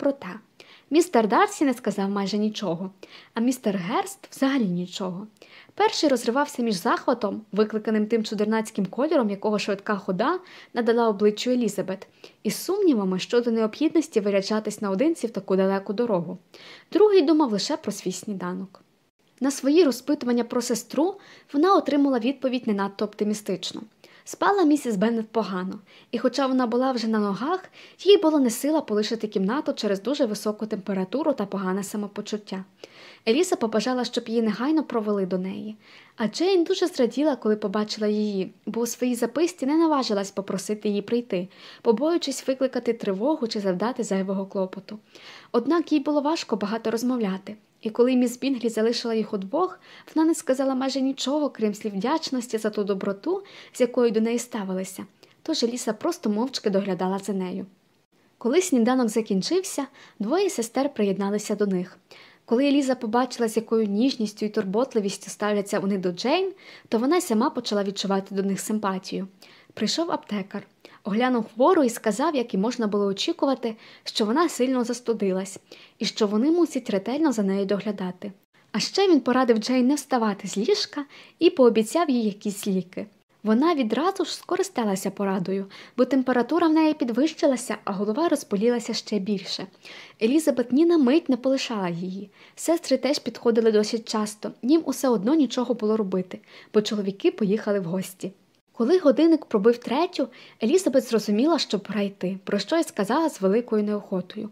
доброта. Містер Дарсі не сказав майже нічого, а містер Герст взагалі нічого. Перший розривався між захватом, викликаним тим чудернацьким кольором, якого швидка хода надала обличчю Елізабет, і сумнівами щодо необхідності виряджатись наодинці в таку далеку дорогу. Другий думав лише про свій сніданок. На свої розпитування про сестру вона отримала відповідь не надто оптимістично. Спала місіс Беннет погано, і, хоча вона була вже на ногах, їй було не сила полишити кімнату через дуже високу температуру та погане самопочуття. Еліса побажала, щоб її негайно провели до неї, а Джейн дуже зраділа, коли побачила її, бо у своїй записці не наважилась попросити її прийти, побоюючись викликати тривогу чи завдати зайвого клопоту. Однак їй було важко багато розмовляти. І коли міс Бінглі залишила їх удвох, вона не сказала майже нічого, крім слів вдячності за ту доброту, з якою до неї ставилися, тож Еліса просто мовчки доглядала за нею. Коли сніданок закінчився, двоє сестер приєдналися до них. Коли Еліза побачила, з якою ніжністю і турботливістю ставляться вони до Джейн, то вона сама почала відчувати до них симпатію. Прийшов аптекар, оглянув хвору і сказав, як і можна було очікувати, що вона сильно застудилась і що вони мусять ретельно за нею доглядати. А ще він порадив Джейн не вставати з ліжка і пообіцяв їй якісь ліки. Вона відразу ж скористалася порадою, бо температура в неї підвищилася, а голова розполілася ще більше. Елізабет ні на мить не полишала її. Сестри теж підходили досить часто, їм усе одно нічого було робити, бо чоловіки поїхали в гості. Коли годинник пробив третю, Елізабет зрозуміла, що пора йти, про що й сказала з великою неохотою.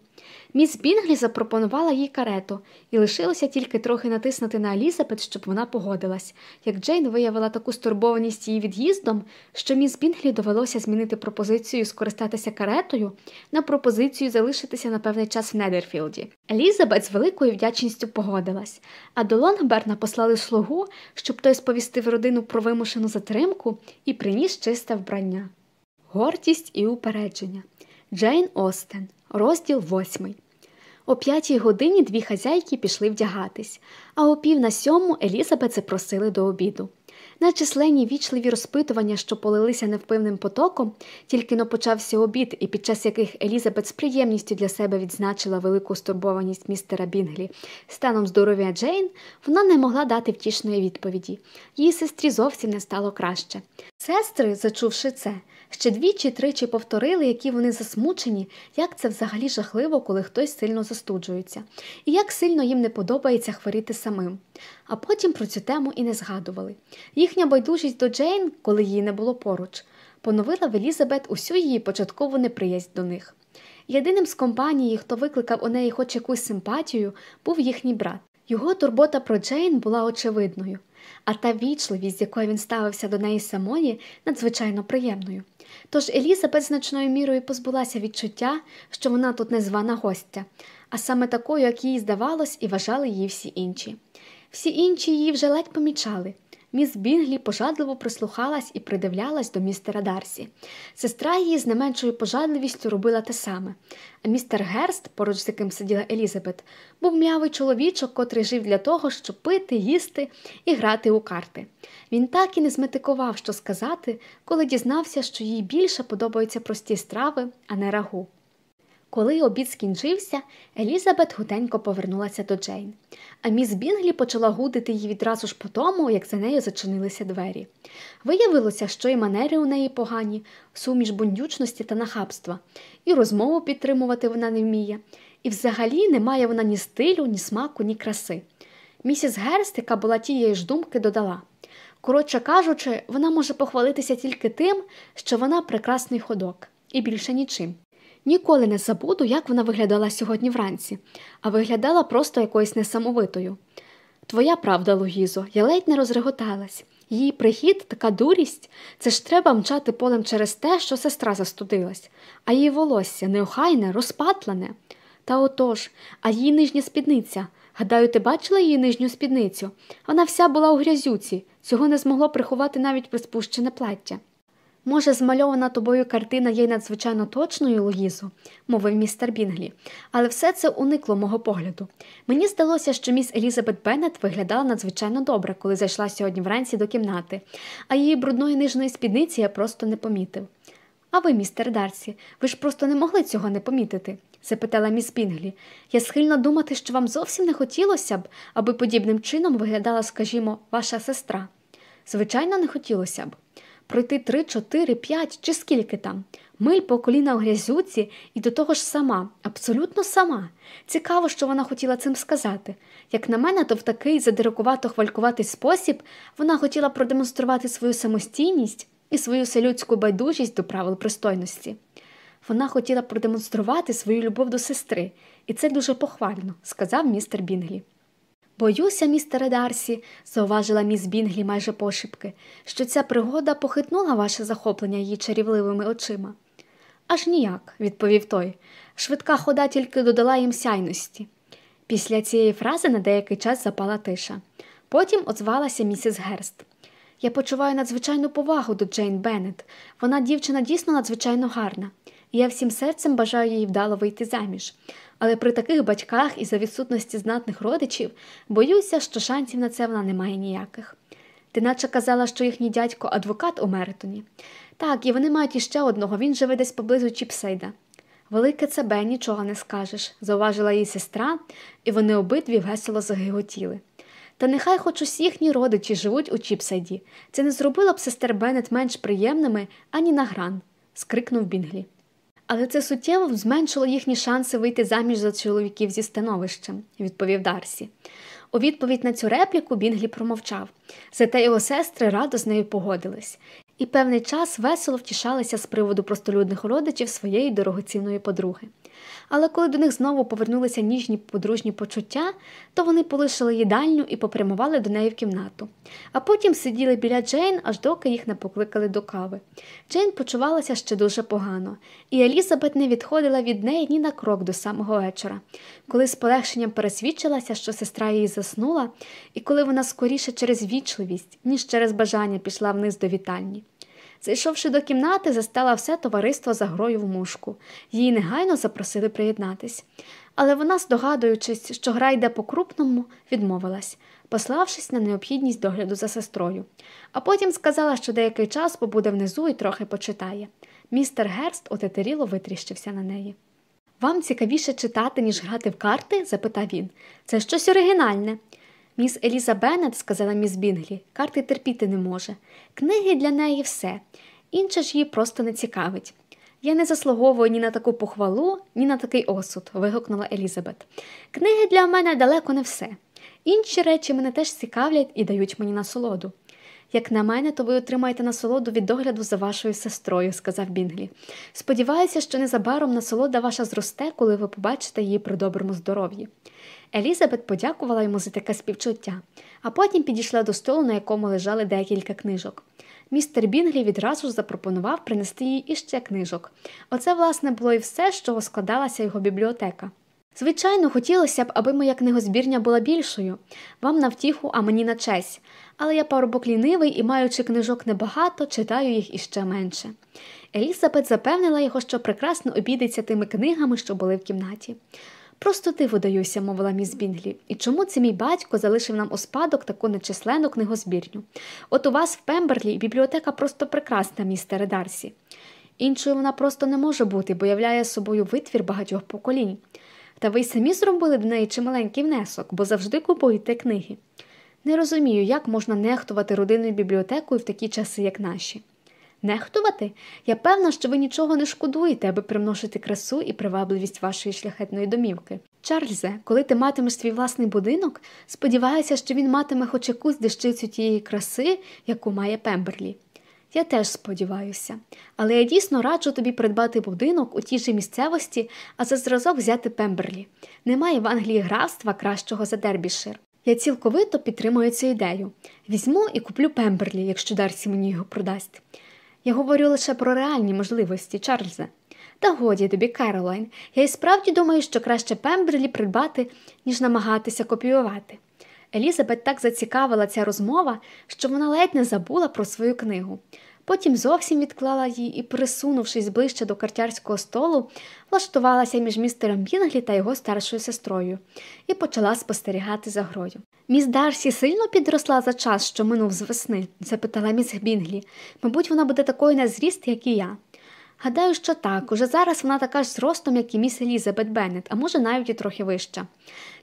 Міс Бінглі запропонувала їй карету, і лишилося тільки трохи натиснути на Елізабет, щоб вона погодилась. Як Джейн виявила таку стурбованість її від'їздом, що міс Бінглі довелося змінити пропозицію скористатися каретою на пропозицію залишитися на певний час в Недерфілді. Елізабет з великою вдячністю погодилась, а до Лонгберна послали слугу, щоб той сповістив родину про вимушену затримку і приніс чисте вбрання. Гордість і упередження. Джейн Остен, розділ восьмий. О п'ятій годині дві хазяйки пішли вдягатись, а о пів на сьому Елізабет запросили до обіду. На численні вічливі розпитування, що полилися невпивним потоком, тільки но почався обід, і під час яких Елізабет з приємністю для себе відзначила велику стурбованість містера Бінглі станом здоров'я Джейн, вона не могла дати втішної відповіді. Її сестрі зовсім не стало краще. Сестри, зачувши це, ще двічі тричі повторили, які вони засмучені, як це взагалі жахливо, коли хтось сильно застуджується, і як сильно їм не подобається хворіти самим. А потім про цю тему і не згадували. Їхня байдужість до Джейн, коли її не було поруч, поновила в Елізабет усю її початкову неприязнь до них. Єдиним з компанії, хто викликав у неї хоч якусь симпатію, був їхній брат. Його турбота про Джейн була очевидною, а та вічливість, з якою він ставився до неї самої, надзвичайно приємною. Тож Елізабет значною мірою позбулася відчуття, що вона тут незвана гостя, а саме такою, як їй здавалось, і вважали її всі інші. Всі інші її вже ледь помічали. Міс Бінглі пожадливо прислухалась і придивлялась до містера Дарсі. Сестра її з не меншою пожадливістю робила те саме, а містер Герст, поруч з яким сиділа Елізабет, був млявий чоловічок, котрий жив для того, щоб пити, їсти і грати у карти. Він так і не зметикував, що сказати, коли дізнався, що їй більше подобаються прості страви, а не рагу. Коли обід скінчився, Елізабет гутенько повернулася до Джейн, а міс Бінглі почала гудити її відразу ж по тому, як за нею зачинилися двері. Виявилося, що і манери у неї погані, суміш бундючності та нахабства, і розмову підтримувати вона не вміє, і взагалі не має вона ні стилю, ні смаку, ні краси. Місіс Герст, яка була тієї ж думки, додала коротше кажучи, вона може похвалитися тільки тим, що вона прекрасний ходок, і більше нічим. Ніколи не забуду, як вона виглядала сьогодні вранці, а виглядала просто якоюсь несамовитою. Твоя правда, Луїзо, я ледь не розреготалась. Її прихід, така дурість, це ж треба мчати полем через те, що сестра застудилась, а її волосся неохайне, розпатлене. Та отож, а її нижня спідниця. Гадаю, ти бачила її нижню спідницю? Вона вся була у грязюці, цього не змогло приховати навіть приспущене плаття. Може, змальована тобою картина є надзвичайно точною, Луїзо, мовив містер Бінглі, але все це уникло мого погляду. Мені здалося, що міс Елізабет Беннет виглядала надзвичайно добре, коли зайшла сьогодні вранці до кімнати, а її брудної нижної спідниці я просто не помітив. А ви, містер Дарсі, ви ж просто не могли цього не помітити. запитала міс Бінглі. Я схильна думати, що вам зовсім не хотілося б, аби подібним чином виглядала, скажімо, ваша сестра. Звичайно, не хотілося б. Пройти три, чотири, п'ять чи скільки там. Миль по коліна у грязюці і до того ж сама, абсолютно сама. Цікаво, що вона хотіла цим сказати. Як на мене, то в такий задирикувато хвалькуватий спосіб вона хотіла продемонструвати свою самостійність і свою селюдську байдужість до правил пристойності. Вона хотіла продемонструвати свою любов до сестри, і це дуже похвально, сказав містер Бінглі. Боюся, містере Дарсі, зауважила міс Бінглі майже пошепки, що ця пригода похитнула ваше захоплення її чарівливими очима. Аж ніяк, відповів той. Швидка хода тільки додала їм сяйності. Після цієї фрази на деякий час запала тиша. Потім озвалася місіс Герст. Я почуваю надзвичайну повагу до Джейн Беннет. Вона дівчина дійсно надзвичайно гарна, і я всім серцем бажаю їй вдало вийти заміж. Але при таких батьках і за відсутності знатних родичів боюся, що шансів на це вона не має ніяких. Ти наче казала, що їхній дядько адвокат у Меритоні. Так, і вони мають іще одного, він живе десь поблизу Чіпсейда. Велике цабе, нічого не скажеш, зауважила її сестра, і вони обидві весело загиготіли. Та нехай хоч усі їхні родичі живуть у Чіпсайді. Це не зробило б сестер Беннет менш приємними ані на гран, скрикнув Бінглі. Але це суттєво зменшило їхні шанси вийти заміж за чоловіків зі становищем, відповів Дарсі. У відповідь на цю репліку Бінглі промовчав, зате його сестри радо з нею погодились, і певний час весело втішалися з приводу простолюдних родичів своєї дорогоцінної подруги. Але коли до них знову повернулися ніжні подружні почуття, то вони полишили їдальню і попрямували до неї в кімнату. А потім сиділи біля Джейн, аж доки їх не покликали до кави. Джейн почувалася ще дуже погано, і Елізабет не відходила від неї ні на крок до самого вечора. Коли з полегшенням пересвідчилася, що сестра її заснула, і коли вона скоріше через вічливість, ніж через бажання пішла вниз до вітальні. Зайшовши до кімнати, застала все товариство за грою в мушку. Її негайно запросили приєднатись. Але вона, здогадуючись, що гра йде по крупному, відмовилась, пославшись на необхідність догляду за сестрою. А потім сказала, що деякий час побуде внизу і трохи почитає. Містер Герст отетеріло витріщився на неї. Вам цікавіше читати, ніж грати в карти? запитав він. Це щось оригінальне. Міс Еліза Беннет, сказала міс Бінглі, карти терпіти не може. Книги для неї все, інше ж її просто не цікавить. Я не заслуговую ні на таку похвалу, ні на такий осуд, вигукнула Елізабет. Книги для мене далеко не все. Інші речі мене теж цікавлять і дають мені насолоду. Як на мене, то ви отримаєте насолоду від догляду за вашою сестрою, сказав Бінглі. Сподіваюся, що незабаром насолода ваша зросте, коли ви побачите її при доброму здоров'ї. Елізабет подякувала йому за таке співчуття, а потім підійшла до столу, на якому лежали декілька книжок. Містер Бінглі відразу ж запропонував принести їй іще книжок. Оце, власне, було і все, з чого складалася його бібліотека. Звичайно, хотілося б, аби моя книгозбірня була більшою, вам на втіху, а мені на честь, але я парубок лінивий і, маючи книжок небагато, читаю їх іще менше. Елізабет запевнила його, що прекрасно обійдеться тими книгами, що були в кімнаті. Просто диву даюся, мовила міс Бінглі, і чому це мій батько залишив нам у спадок таку нечисленну книгозбірню? От у вас в Пемберлі бібліотека просто прекрасна, містере Дарсі. Іншою вона просто не може бути, бо являє собою витвір багатьох поколінь. Та ви й самі зробили до неї чималенький внесок, бо завжди купуєте книги. Не розумію, як можна нехтувати родинною бібліотекою в такі часи, як наші. Нехтувати? Я певна, що ви нічого не шкодуєте, аби примножити красу і привабливість вашої шляхетної домівки. Чарльзе, коли ти матимеш свій власний будинок, сподіваюся, що він матиме хоч якусь дещицю тієї краси, яку має Пемберлі. Я теж сподіваюся, але я дійсно раджу тобі придбати будинок у тій же місцевості, а за зразок взяти Пемберлі. Немає в Англії графства кращого за Дербішир. Я цілковито підтримую цю ідею. Візьму і куплю Пемберлі, якщо Дарсі мені його продасть. Я говорю лише про реальні можливості, Чарльзе. Та годі тобі, Керолайн, я і справді думаю, що краще Пемберлі придбати, ніж намагатися копіювати. Елізабет так зацікавила ця розмова, що вона ледь не забула про свою книгу. Потім зовсім відклала її і, присунувшись ближче до картярського столу, влаштувалася між містером Бінглі та його старшою сестрою і почала спостерігати за грою. Міс Дарсі сильно підросла за час, що минув з весни? запитала міс Бінглі. Мабуть, вона буде такою на зріст, як і я. Гадаю, що так. Уже зараз вона така ж зростом, як і міс Елізабет Беннет, а може навіть і трохи вища.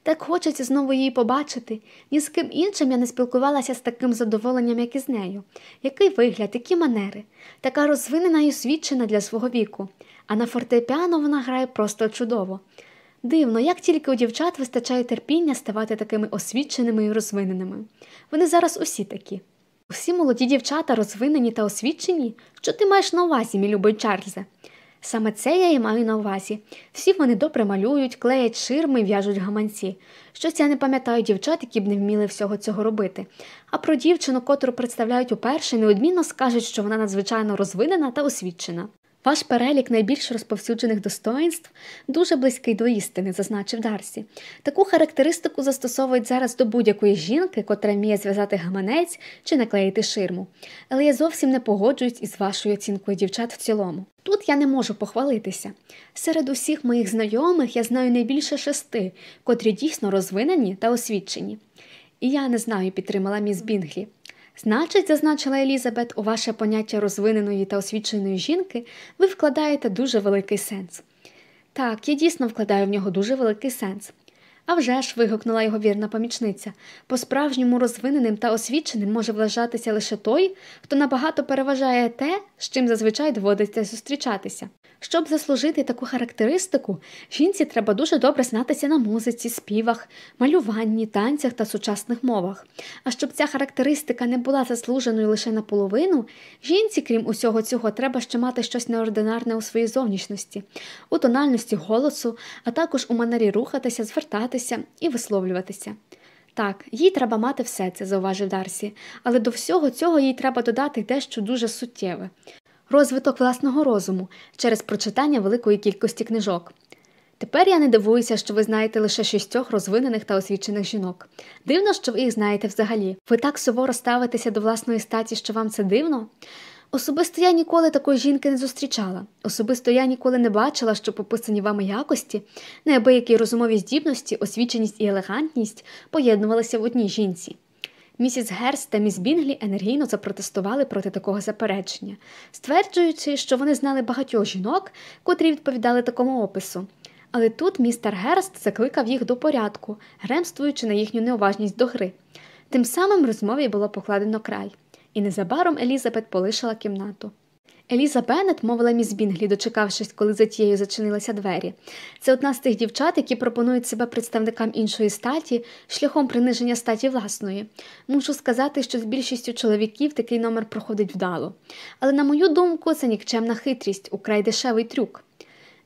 Так хочеться знову її побачити. Ні з ким іншим я не спілкувалася з таким задоволенням, як і з нею. Який вигляд, які манери, така розвинена і освічена для свого віку, а на фортепіано вона грає просто чудово. Дивно, як тільки у дівчат вистачає терпіння ставати такими освіченими і розвиненими. Вони зараз усі такі. Усі молоді дівчата розвинені та освічені? Що ти маєш на увазі, мій любий Чарльзе? Саме це я і маю на увазі. Всі вони добре малюють, клеять ширми в'яжуть гаманці. Щось я не пам'ятаю дівчат, які б не вміли всього цього робити. А про дівчину, котру представляють уперше, неодмінно скажуть, що вона надзвичайно розвинена та освічена. Ваш перелік найбільш розповсюджених достоїнств дуже близький до істини, зазначив Дарсі. Таку характеристику застосовують зараз до будь-якої жінки, котра вміє зв'язати гаманець чи наклеїти ширму. Але я зовсім не погоджуюсь із вашою оцінкою дівчат в цілому. Тут я не можу похвалитися. Серед усіх моїх знайомих я знаю найбільше шести, котрі дійсно розвинені та освічені. І я не знаю, підтримала міс Бінглі. Значить, зазначила Елізабет, у ваше поняття розвиненої та освіченої жінки ви вкладаєте дуже великий сенс. Так, я дійсно вкладаю в нього дуже великий сенс. «А вже ж», – вигукнула його вірна помічниця, по справжньому розвиненим та освіченим може вважатися лише той, хто набагато переважає те, з чим зазвичай доводиться зустрічатися. Щоб заслужити таку характеристику, жінці треба дуже добре знатися на музиці, співах, малюванні, танцях та сучасних мовах. А щоб ця характеристика не була заслуженою лише наполовину, жінці, крім усього цього, треба ще мати щось неординарне у своїй зовнішності, у тональності голосу, а також у манері рухатися, звертатися і висловлюватися. Так, їй треба мати все це, зауважив Дарсі, але до всього цього їй треба додати дещо дуже суттєве розвиток власного розуму через прочитання великої кількості книжок. Тепер я не дивуюся, що ви знаєте лише шістьох розвинених та освічених жінок. Дивно, що ви їх знаєте взагалі. Ви так суворо ставитеся до власної статі, що вам це дивно? Особисто я ніколи такої жінки не зустрічала. Особисто я ніколи не бачила, що пописані вами якості, неабиякі розумові здібності, освіченість і елегантність поєднувалися в одній жінці. Місіс Герс та міс Бінглі енергійно запротестували проти такого заперечення, стверджуючи, що вони знали багатьох жінок, котрі відповідали такому опису. Але тут містер Герст закликав їх до порядку, гремствуючи на їхню неуважність до гри. Тим самим розмові було покладено край, і незабаром Елізабет полишила кімнату. Еліза Беннет, мовила міс Бінглі, дочекавшись, коли за тією зачинилися двері. Це одна з тих дівчат, які пропонують себе представникам іншої статі шляхом приниження статі власної. Мушу сказати, що з більшістю чоловіків такий номер проходить вдало. Але, на мою думку, це нікчемна хитрість, украй дешевий трюк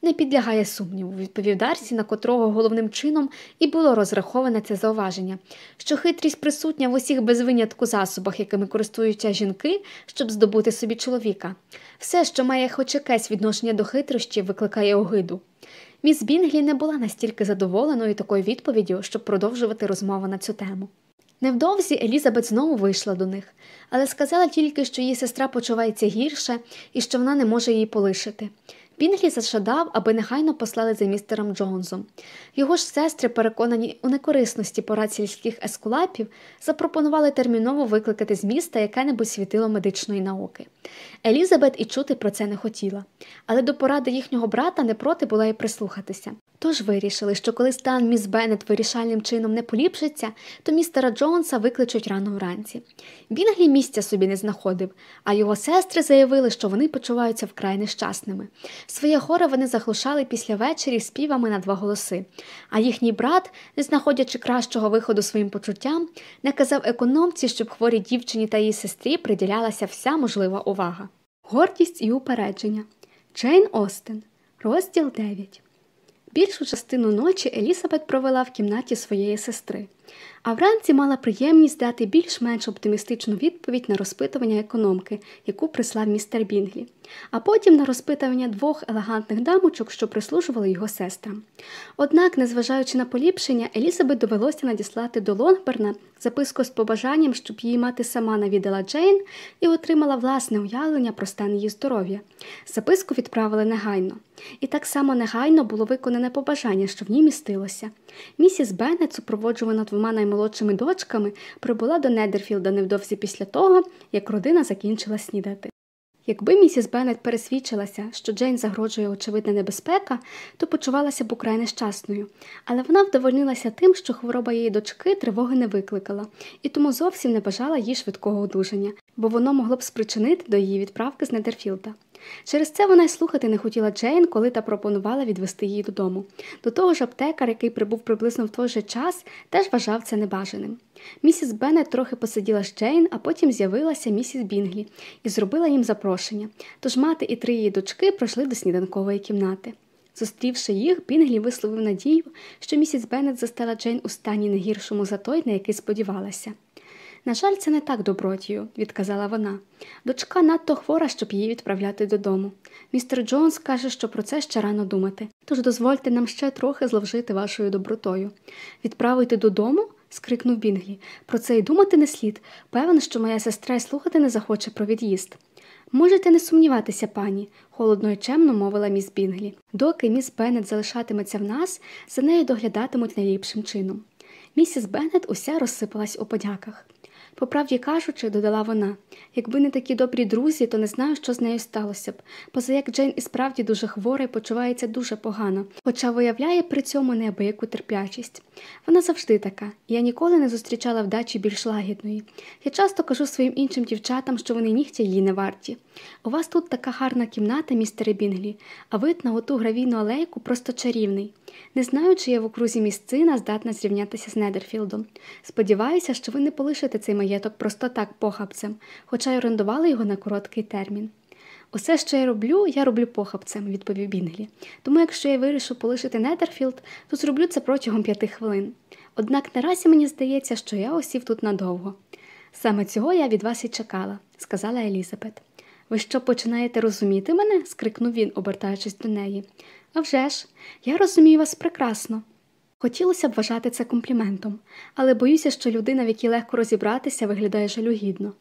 не підлягає сумніву, відповів Дарсі, на котрого головним чином і було розраховане це зауваження, що хитрість присутня в усіх без винятку засобах, якими користуються жінки, щоб здобути собі чоловіка. Все, що має хоч якесь відношення до хитрощі, викликає огиду. Міс Бінглі не була настільки задоволеною такою відповіддю, щоб продовжувати розмову на цю тему. Невдовзі Елізабет знову вийшла до них, але сказала тільки, що її сестра почувається гірше і що вона не може її полишити. Пінглі зашадав, аби негайно послали за містером Джонсом. Його ж сестри, переконані у некорисності порад сільських ескулапів, запропонували терміново викликати з міста яке-небудь світило медичної науки. Елізабет і чути про це не хотіла, але до поради їхнього брата не проти була й прислухатися. Тож вирішили, що коли стан міс Беннет вирішальним чином не поліпшиться, то містера Джонса викличуть рано вранці. Бінглі місця собі не знаходив, а його сестри заявили, що вони почуваються вкрай нещасними. Своє горе вони заглушали після вечері співами на два голоси, а їхній брат, не знаходячи кращого виходу своїм почуттям, наказав економці, щоб хворій дівчині та її сестрі приділялася вся можлива увага. Гордість і упередження. Джейн Остен, розділ 9 Більшу частину ночі Елізабет провела в кімнаті своєї сестри, а вранці мала приємність дати більш-менш оптимістичну відповідь на розпитування економки, яку прислав містер Бінглі, а потім на розпитування двох елегантних дамочок, що прислужували його сестрам. Однак, незважаючи на поліпшення, Елізабет довелося надіслати до Лонгберна записку з побажанням, щоб її мати сама навідала Джейн і отримала власне уявлення про стан її здоров'я. Записку відправили негайно. І так само негайно було виконане побажання, що в ній містилося. Місіс Беннет, супроводжувана двома наймолодшими дочками, прибула до Недерфілда невдовзі після того, як родина закінчила снідати. Якби місіс Беннет пересвідчилася, що Джейн загрожує очевидна небезпека, то почувалася б украй нещасною, але вона вдовольнилася тим, що хвороба її дочки тривоги не викликала, і тому зовсім не бажала їй швидкого одужання, бо воно могло б спричинити до її відправки з Недерфілда. Через це вона й слухати не хотіла Джейн, коли та пропонувала відвести її додому. До того ж, аптекар, який прибув приблизно в той же час, теж вважав це небажаним. Місіс Беннет трохи посиділа з Джейн, а потім з'явилася місіс Бінглі і зробила їм запрошення. Тож мати і три її дочки пройшли до сніданкової кімнати. Зустрівши їх, Бінглі висловив надію, що місіс Беннет застала Джейн у стані не гіршому за той, на який сподівалася. На жаль, це не так, добродію, відказала вона. Дочка надто хвора, щоб її відправляти додому. Містер Джонс каже, що про це ще рано думати, тож дозвольте нам ще трохи зловжити вашою добротою. Відправити додому? скрикнув Бінглі. Про це й думати не слід. Певен, що моя сестра й слухати не захоче про від'їзд. Можете не сумніватися, пані, холодно й чемно мовила міс Бінглі. Доки міс Беннет залишатиметься в нас, за нею доглядатимуть найліпшим чином. Місіс Беннет уся розсипалась у подяках. По правді кажучи, додала вона, якби не такі добрі друзі, то не знаю, що з нею сталося б, поза як Джейн і справді дуже хвора і почувається дуже погано, хоча виявляє при цьому неабияку терплячість. Вона завжди така, я ніколи не зустрічала вдачі більш лагідної. Я часто кажу своїм іншим дівчатам, що вони нігтя її не варті. У вас тут така гарна кімната, містере Бінглі, а вид на оту гравійну алейку просто чарівний. Не знаю, чи я в окрузі місцина здатна зрівнятися з Недерфілдом. Сподіваюся, що ви не полишите цей маєток просто так похабцем, хоча й орендували його на короткий термін. Усе, що я роблю, я роблю похабцем, відповів Бінглі. Тому якщо я вирішу полишити Недерфілд, то зроблю це протягом п'яти хвилин. Однак наразі мені здається, що я осів тут надовго. Саме цього я від вас і чекала, сказала Елізабет. Ви що починаєте розуміти мене? скрикнув він, обертаючись до неї. «Авжеж, я розумію вас прекрасно. Хотілося б вважати це компліментом, але боюся, що людина, в якій легко розібратися, виглядає жалюгідно.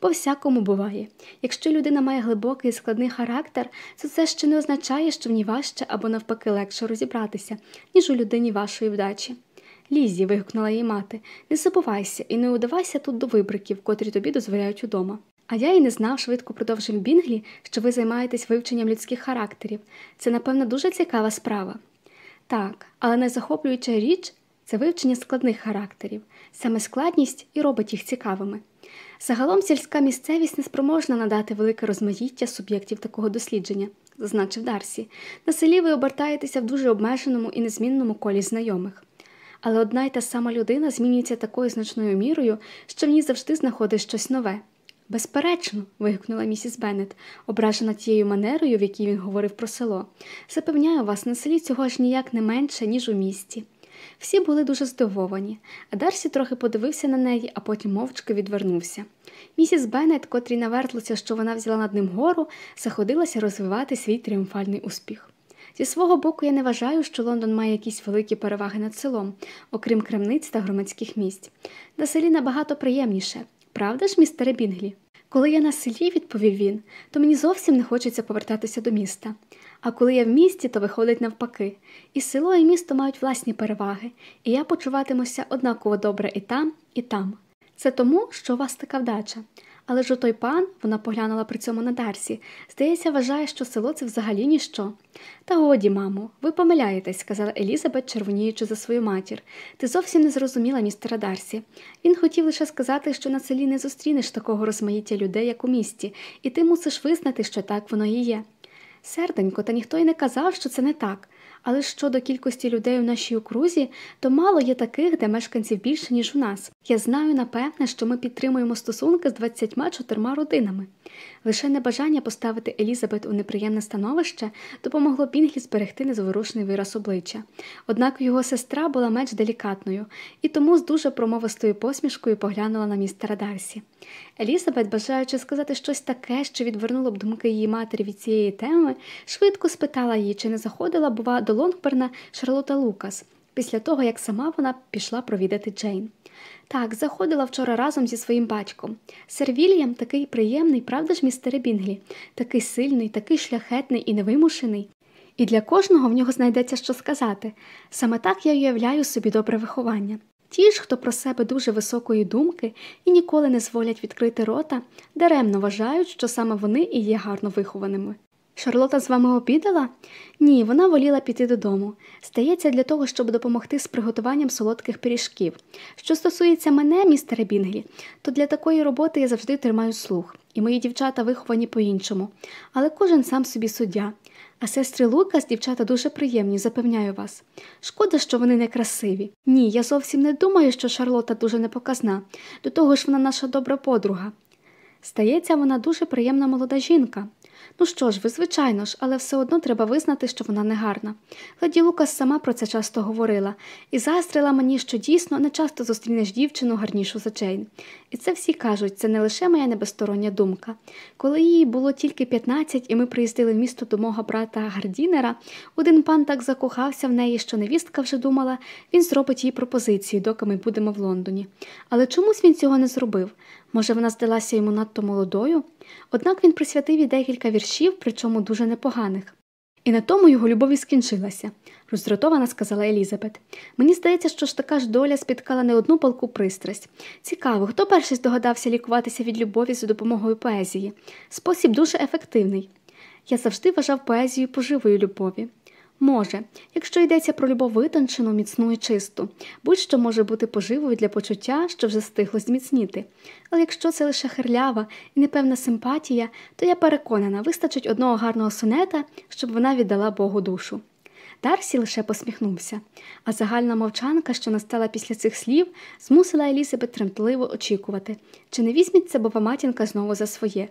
По всякому буває. Якщо людина має глибокий і складний характер, то це ще не означає, що в ній важче або навпаки легше розібратися, ніж у людині вашої вдачі. Лізі, вигукнула її мати, не забувайся і не удавайся тут до вибриків, котрі тобі дозволяють удома. А я й не знав, швидко продовжив Бінглі, що ви займаєтесь вивченням людських характерів. Це, напевно, дуже цікава справа. Так, але найзахоплююча річ це вивчення складних характерів, саме складність і робить їх цікавими. Загалом сільська місцевість не спроможна надати велике розмаїття суб'єктів такого дослідження, зазначив Дарсі. На селі ви обертаєтеся в дуже обмеженому і незмінному колі знайомих. Але одна й та сама людина змінюється такою значною мірою, що в ній завжди знаходить щось нове. Безперечно, вигукнула місіс Беннет, ображена тією манерою, в якій він говорив про село. Запевняю вас, на селі цього ж ніяк не менше, ніж у місті. Всі були дуже здивовані, а Дарсі трохи подивився на неї, а потім мовчки відвернувся. Місіс Беннет, котрій навертлося, що вона взяла над ним гору, заходилася розвивати свій тріумфальний успіх. Зі свого боку, я не вважаю, що Лондон має якісь великі переваги над селом, окрім крамниць та громадських місць. На селі набагато приємніше. Правда ж, містере Бінглі? Коли я на селі, відповів він, то мені зовсім не хочеться повертатися до міста. А коли я в місті, то виходить навпаки. І село, і місто мають власні переваги, і я почуватимуся однаково добре і там, і там. Це тому, що у вас така вдача. Але ж той пан, вона поглянула при цьому на Дарсі, здається, вважає, що село це взагалі ніщо. Та годі, мамо, ви помиляєтесь, сказала Елізабет, червоніючи за свою матір. Ти зовсім не зрозуміла містера Дарсі. Він хотів лише сказати, що на селі не зустрінеш такого розмаїття людей, як у місті, і ти мусиш визнати, що так воно і є. Серденько, та ніхто й не казав, що це не так. Але щодо кількості людей у нашій окрузі, то мало є таких, де мешканців більше, ніж у нас. Я знаю, напевне, що ми підтримуємо стосунки з 24 родинами. Лише небажання поставити Елізабет у неприємне становище допомогло Пінглі зберегти незворушний вираз обличчя. Однак його сестра була менш делікатною і тому з дуже промовистою посмішкою поглянула на містера Дарсі. Елізабет, бажаючи сказати щось таке, що відвернуло б думки її матері від цієї теми, швидко спитала її, чи не заходила, бува, до Лонгберна Шарлота Лукас, після того, як сама вона пішла провідати Джейн. Так, заходила вчора разом зі своїм батьком. Сер Вільям такий приємний, правда ж, містере Бінглі, такий сильний, такий шляхетний і невимушений. І для кожного в нього знайдеться що сказати. Саме так я уявляю собі добре виховання. Ті ж, хто про себе дуже високої думки і ніколи не зволять відкрити рота, даремно вважають, що саме вони і є гарно вихованими. Шарлота з вами обідала? Ні, вона воліла піти додому. Стається для того, щоб допомогти з приготуванням солодких пиріжків. Що стосується мене, містере Бінглі, то для такої роботи я завжди тримаю слух, і мої дівчата виховані по-іншому, але кожен сам собі суддя. А сестри Лукас, дівчата дуже приємні, запевняю вас. Шкода, що вони не красиві. Ні, я зовсім не думаю, що Шарлота дуже непоказна. До того ж, вона наша добра подруга. Стається, вона дуже приємна молода жінка. Ну що ж ви, звичайно ж, але все одно треба визнати, що вона не гарна. Леді Лукас сама про це часто говорила і заздрила мені, що дійсно не часто зустрінеш дівчину гарнішу за Джейн. І це всі кажуть, це не лише моя небестороння думка. Коли їй було тільки 15, і ми приїздили в місто до мого брата Гардінера, один пан так закохався в неї, що невістка вже думала, він зробить їй пропозицію, доки ми будемо в Лондоні. Але чомусь він цього не зробив. Може, вона здалася йому надто молодою? Однак він присвятив їй декілька віршів, причому дуже непоганих. І на тому його любов і скінчилася, роздратована сказала Елізабет. Мені здається, що ж така ж доля спіткала не одну палку пристрасть. Цікаво, хто перший здогадався лікуватися від любові за допомогою поезії. Спосіб дуже ефективний. Я завжди вважав поезію поживою любові. Може, якщо йдеться про любов витончену, міцну і чисту, будь-що може бути поживою для почуття, що вже стигло зміцніти. Але якщо це лише херлява і непевна симпатія, то я переконана, вистачить одного гарного сонета, щоб вона віддала Богу душу. Дарсі лише посміхнувся, а загальна мовчанка, що настала після цих слів, змусила Елізабет тремтливо очікувати, чи не візьметься бува матінка знову за своє.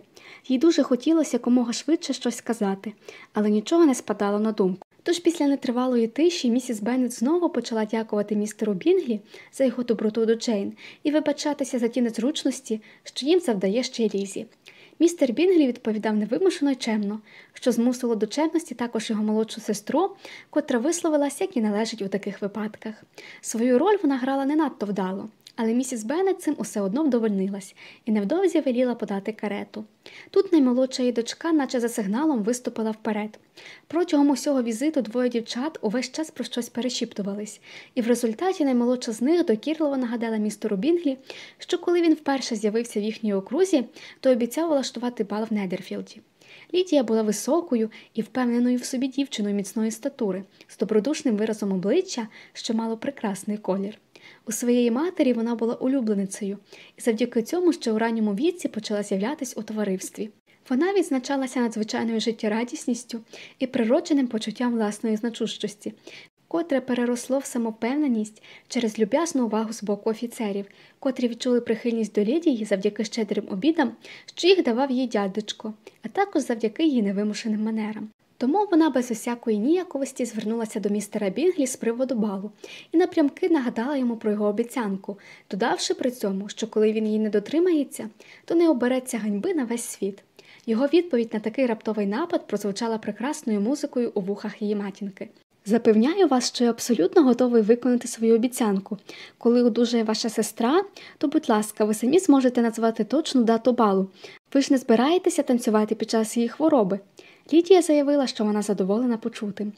Їй дуже хотілося якомога швидше щось сказати, але нічого не спадало на думку. Тож після нетривалої тиші місіс Беннет знову почала дякувати містеру Бінглі за його доброту до Джейн і вибачатися за ті незручності, що їм завдає ще й Лізі. Містер Бінглі відповідав невимушено й чемно, що змусило до чемності також його молодшу сестру, котра висловилася, як і належить у таких випадках. Свою роль вона грала не надто вдало, але місіс Беннет цим усе одно вдовольнилась і невдовзі веліла подати карету. Тут наймолодша її дочка, наче за сигналом, виступила вперед. Протягом усього візиту двоє дівчат увесь час про щось перешіптувались, і в результаті наймолодша з них докірливо нагадала містеру Бінглі, що коли він вперше з'явився в їхній окрузі, то обіцяв влаштувати бал в Недерфілді. Лідія була високою і впевненою в собі дівчиною міцної статури, з добродушним виразом обличчя, що мало прекрасний колір. У своєї матері вона була улюбленицею, і завдяки цьому ще у ранньому віці почала з'являтись у товаристві. Вона відзначалася надзвичайною життєрадісністю і природженим почуттям власної значущості, котре переросло в самовпевненість через люб'язну увагу з боку офіцерів, котрі відчули прихильність до Лідії завдяки щедрим обідам, що їх давав їй дядечко, а також завдяки її невимушеним манерам. Тому вона без усякої ніяковості звернулася до містера Бінглі з приводу балу і напрямки нагадала йому про його обіцянку, додавши при цьому, що коли він її не дотримається, то не обереться ганьби на весь світ. Його відповідь на такий раптовий напад прозвучала прекрасною музикою у вухах її матінки. Запевняю вас, що я абсолютно готовий виконати свою обіцянку. Коли одужає ваша сестра, то, будь ласка, ви самі зможете назвати точну дату балу. Ви ж не збираєтеся танцювати під час її хвороби. Лідія заявила, що вона задоволена почутим.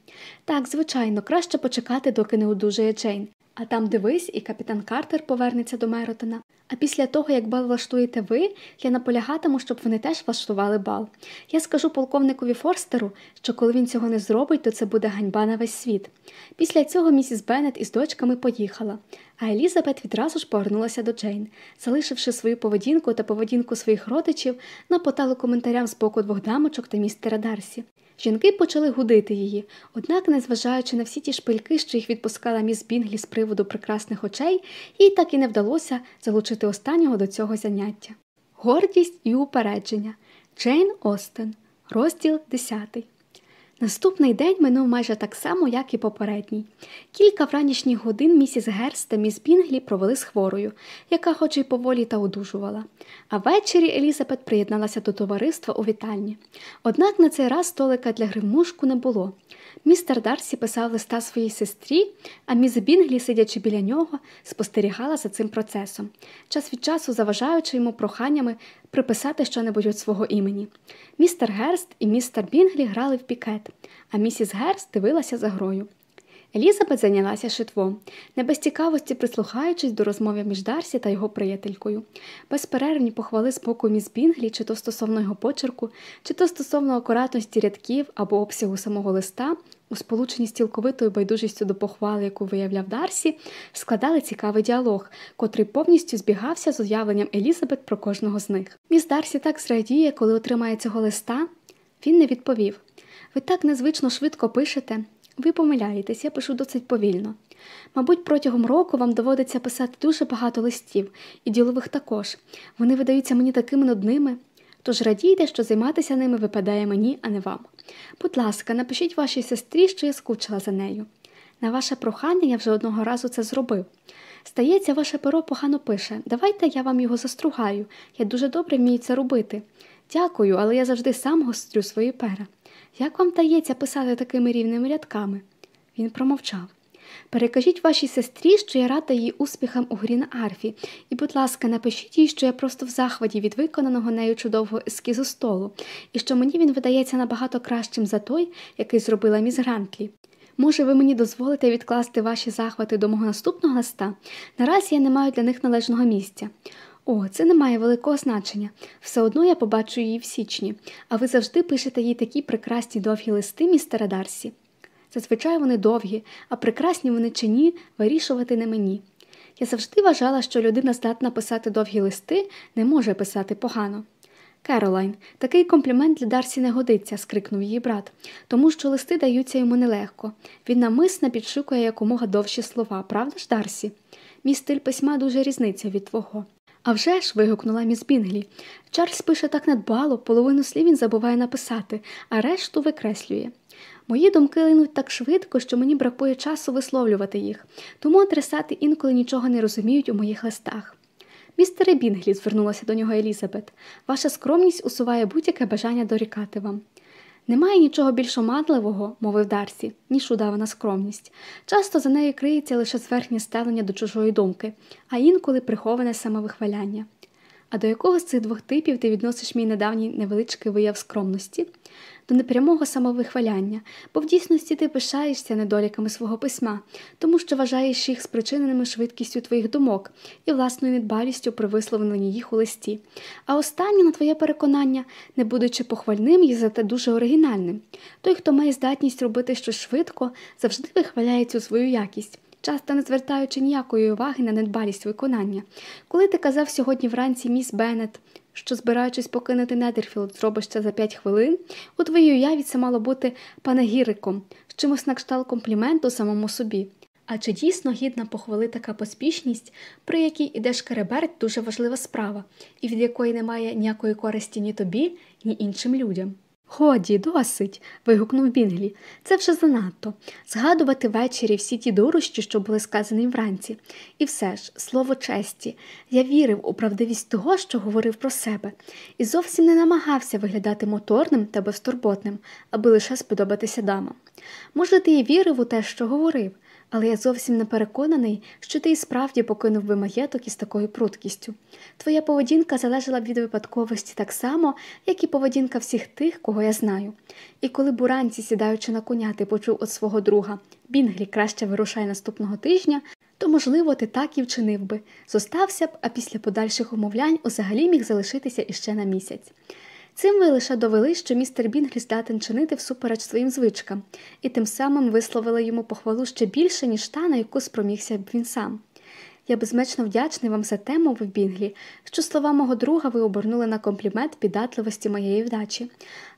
Так, звичайно, краще почекати, доки не одужає Джейн. А там дивись, і капітан Картер повернеться до Меротона. А після того, як бал влаштуєте ви, я наполягатиму, щоб вони теж влаштували бал. Я скажу полковникові Форстеру, що коли він цього не зробить, то це буде ганьба на весь світ. Після цього місіс Беннет із дочками поїхала, а Елізабет відразу ж повернулася до Джейн, залишивши свою поведінку та поведінку своїх родичів на поталу коментарям з боку двох дамочок та містера Дарсі. Жінки почали гудити її, однак, незважаючи на всі ті шпильки, що їх відпускала міс Бінглі з приводу прекрасних очей, їй так і не вдалося залучити останнього до цього заняття. Гордість і упередження Джейн Остен, розділ 10 Наступний день минув майже так само, як і попередній. Кілька вранішніх годин місіс Герст та міс Бінглі провели з хворою, яка хоч і поволі та одужувала. А ввечері Елізабет приєдналася до товариства у вітальні. Однак на цей раз столика для гри в мушку не було. Містер Дарсі писав листа своїй сестрі, а міс Бінглі, сидячи біля нього, спостерігала за цим процесом, час від часу заважаючи йому проханнями приписати що-небудь від свого імені. Містер Герст і містер Бінглі грали в пікет, а місіс Герст дивилася за грою. Елізабет зайнялася шитвом, не без цікавості прислухаючись до розмови між Дарсі та його приятелькою. Безперервні похвали з боку міс Бінглі, чи то стосовно його почерку, чи то стосовно акуратності рядків або обсягу самого листа, у сполученні з цілковитою байдужістю до похвали, яку виявляв Дарсі, складали цікавий діалог, котрий повністю збігався з уявленням Елізабет про кожного з них. Міс Дарсі так зрадіє, коли отримає цього листа. Він не відповів. Ви так незвично швидко пишете. Ви помиляєтесь, я пишу досить повільно. Мабуть, протягом року вам доводиться писати дуже багато листів, і ділових також. Вони видаються мені такими нудними. Тож радійте, що займатися ними випадає мені, а не вам. Будь ласка, напишіть вашій сестрі, що я скучила за нею. На ваше прохання я вже одного разу це зробив. Стається, ваше перо погано пише. Давайте я вам його застругаю. Я дуже добре вмію це робити. Дякую, але я завжди сам гострю свої пера. Як вам дається писати такими рівними рядками? Він промовчав. Перекажіть вашій сестрі, що я рада її успіхам у грі на арфі, і, будь ласка, напишіть їй, що я просто в захваті від виконаного нею чудового ескізу столу, і що мені він видається набагато кращим за той, який зробила міс Грантлі. Може, ви мені дозволите відкласти ваші захвати до мого наступного листа? Наразі я не маю для них належного місця. О, це не має великого значення. Все одно я побачу її в січні, а ви завжди пишете їй такі прекрасні довгі листи, містера Дарсі. Зазвичай вони довгі, а прекрасні вони чи ні, вирішувати не мені. Я завжди вважала, що людина здатна писати довгі листи, не може писати погано. Керолайн, такий комплімент для Дарсі не годиться, скрикнув її брат, тому що листи даються йому нелегко. Він намисно підшукує якомога довші слова, правда ж, Дарсі? Мій стиль письма дуже різниться від твого. «Авжеж!» – вигукнула міс Бінглі. Чарльз пише так недбало, половину слів він забуває написати, а решту викреслює. Мої думки линуть так швидко, що мені бракує часу висловлювати їх, тому адресати інколи нічого не розуміють у моїх листах. Містере Бінглі, звернулася до нього Елізабет, ваша скромність усуває будь-яке бажання дорікати вам. Немає нічого більш оманливого, мовив Дарсі, ніж удавана скромність. Часто за нею криється лише зверхнє ставлення до чужої думки, а інколи приховане самовихваляння. А до якого з цих двох типів ти відносиш мій недавній невеличкий вияв скромності? До непрямого самовихваляння, бо в дійсності ти пишаєшся недоліками свого письма, тому що вважаєш їх спричиненими швидкістю твоїх думок і власною недбалістю при висловленні їх у листі. А останнє, на твоє переконання, не будучи похвальним і зате дуже оригінальним. Той, хто має здатність робити щось швидко, завжди вихваляє цю свою якість часто не звертаючи ніякої уваги на недбалість виконання. Коли ти казав сьогодні вранці міс Беннет, що, збираючись покинути Недерфілд, зробиш це за п'ять хвилин, у твоїй уяві це мало бути панегіриком, з чимось на кшталт компліменту самому собі. А чи дійсно гідна похвали така поспішність, при якій іде шкереберть, дуже важлива справа, і від якої немає ніякої користі ні тобі, ні іншим людям? Годі, досить. вигукнув Бінглі. Це вже занадто. Згадувати ввечері всі ті дурощі, що були сказані вранці. І все ж, слово честі, я вірив у правдивість того, що говорив про себе, і зовсім не намагався виглядати моторним та безтурботним, аби лише сподобатися дамам. Може, ти і вірив у те, що говорив але я зовсім не переконаний, що ти і справді покинув би маєток із такою пруткістю. Твоя поведінка залежала від випадковості так само, як і поведінка всіх тих, кого я знаю. І коли буранці, сідаючи на коня, ти почув від свого друга Бінглі краще вирушай наступного тижня, то, можливо, ти так і вчинив би, зостався б, а після подальших умовлянь взагалі міг залишитися іще на місяць. Цим ви лише довели, що містер Бінглі здатен чинити всупереч своїм звичкам, і тим самим висловили йому похвалу ще більше, ніж та, на яку спромігся б він сам. Я безмечно вдячний вам за те, мовив Бінглі, що слова мого друга ви обернули на комплімент піддатливості моєї вдачі,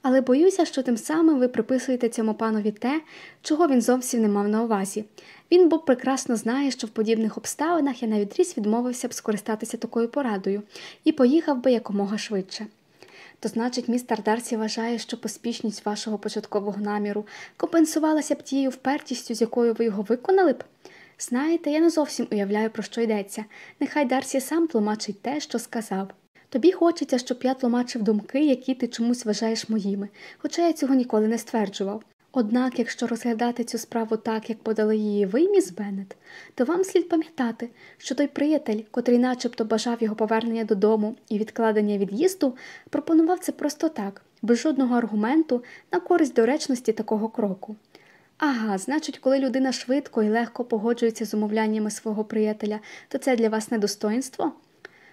але боюся, що тим самим ви приписуєте цьому панові те, чого він зовсім не мав на увазі. Він бо прекрасно знає, що в подібних обставинах я навідріз відмовився б скористатися такою порадою і поїхав би якомога швидше. То значить, містер Дарсі вважає, що поспішність вашого початкового наміру компенсувалася б тією впертістю, з якою ви його виконали б? Знаєте, я не зовсім уявляю, про що йдеться. Нехай Дарсі сам тлумачить те, що сказав. Тобі хочеться, щоб я тлумачив думки, які ти чомусь вважаєш моїми, хоча я цього ніколи не стверджував. Однак, якщо розглядати цю справу так, як подали її ви, міс Беннет, то вам слід пам'ятати, що той приятель, котрий начебто бажав його повернення додому і відкладення від'їзду, пропонував це просто так, без жодного аргументу на користь доречності такого кроку. Ага, значить, коли людина швидко і легко погоджується з умовляннями свого приятеля, то це для вас недостоинство?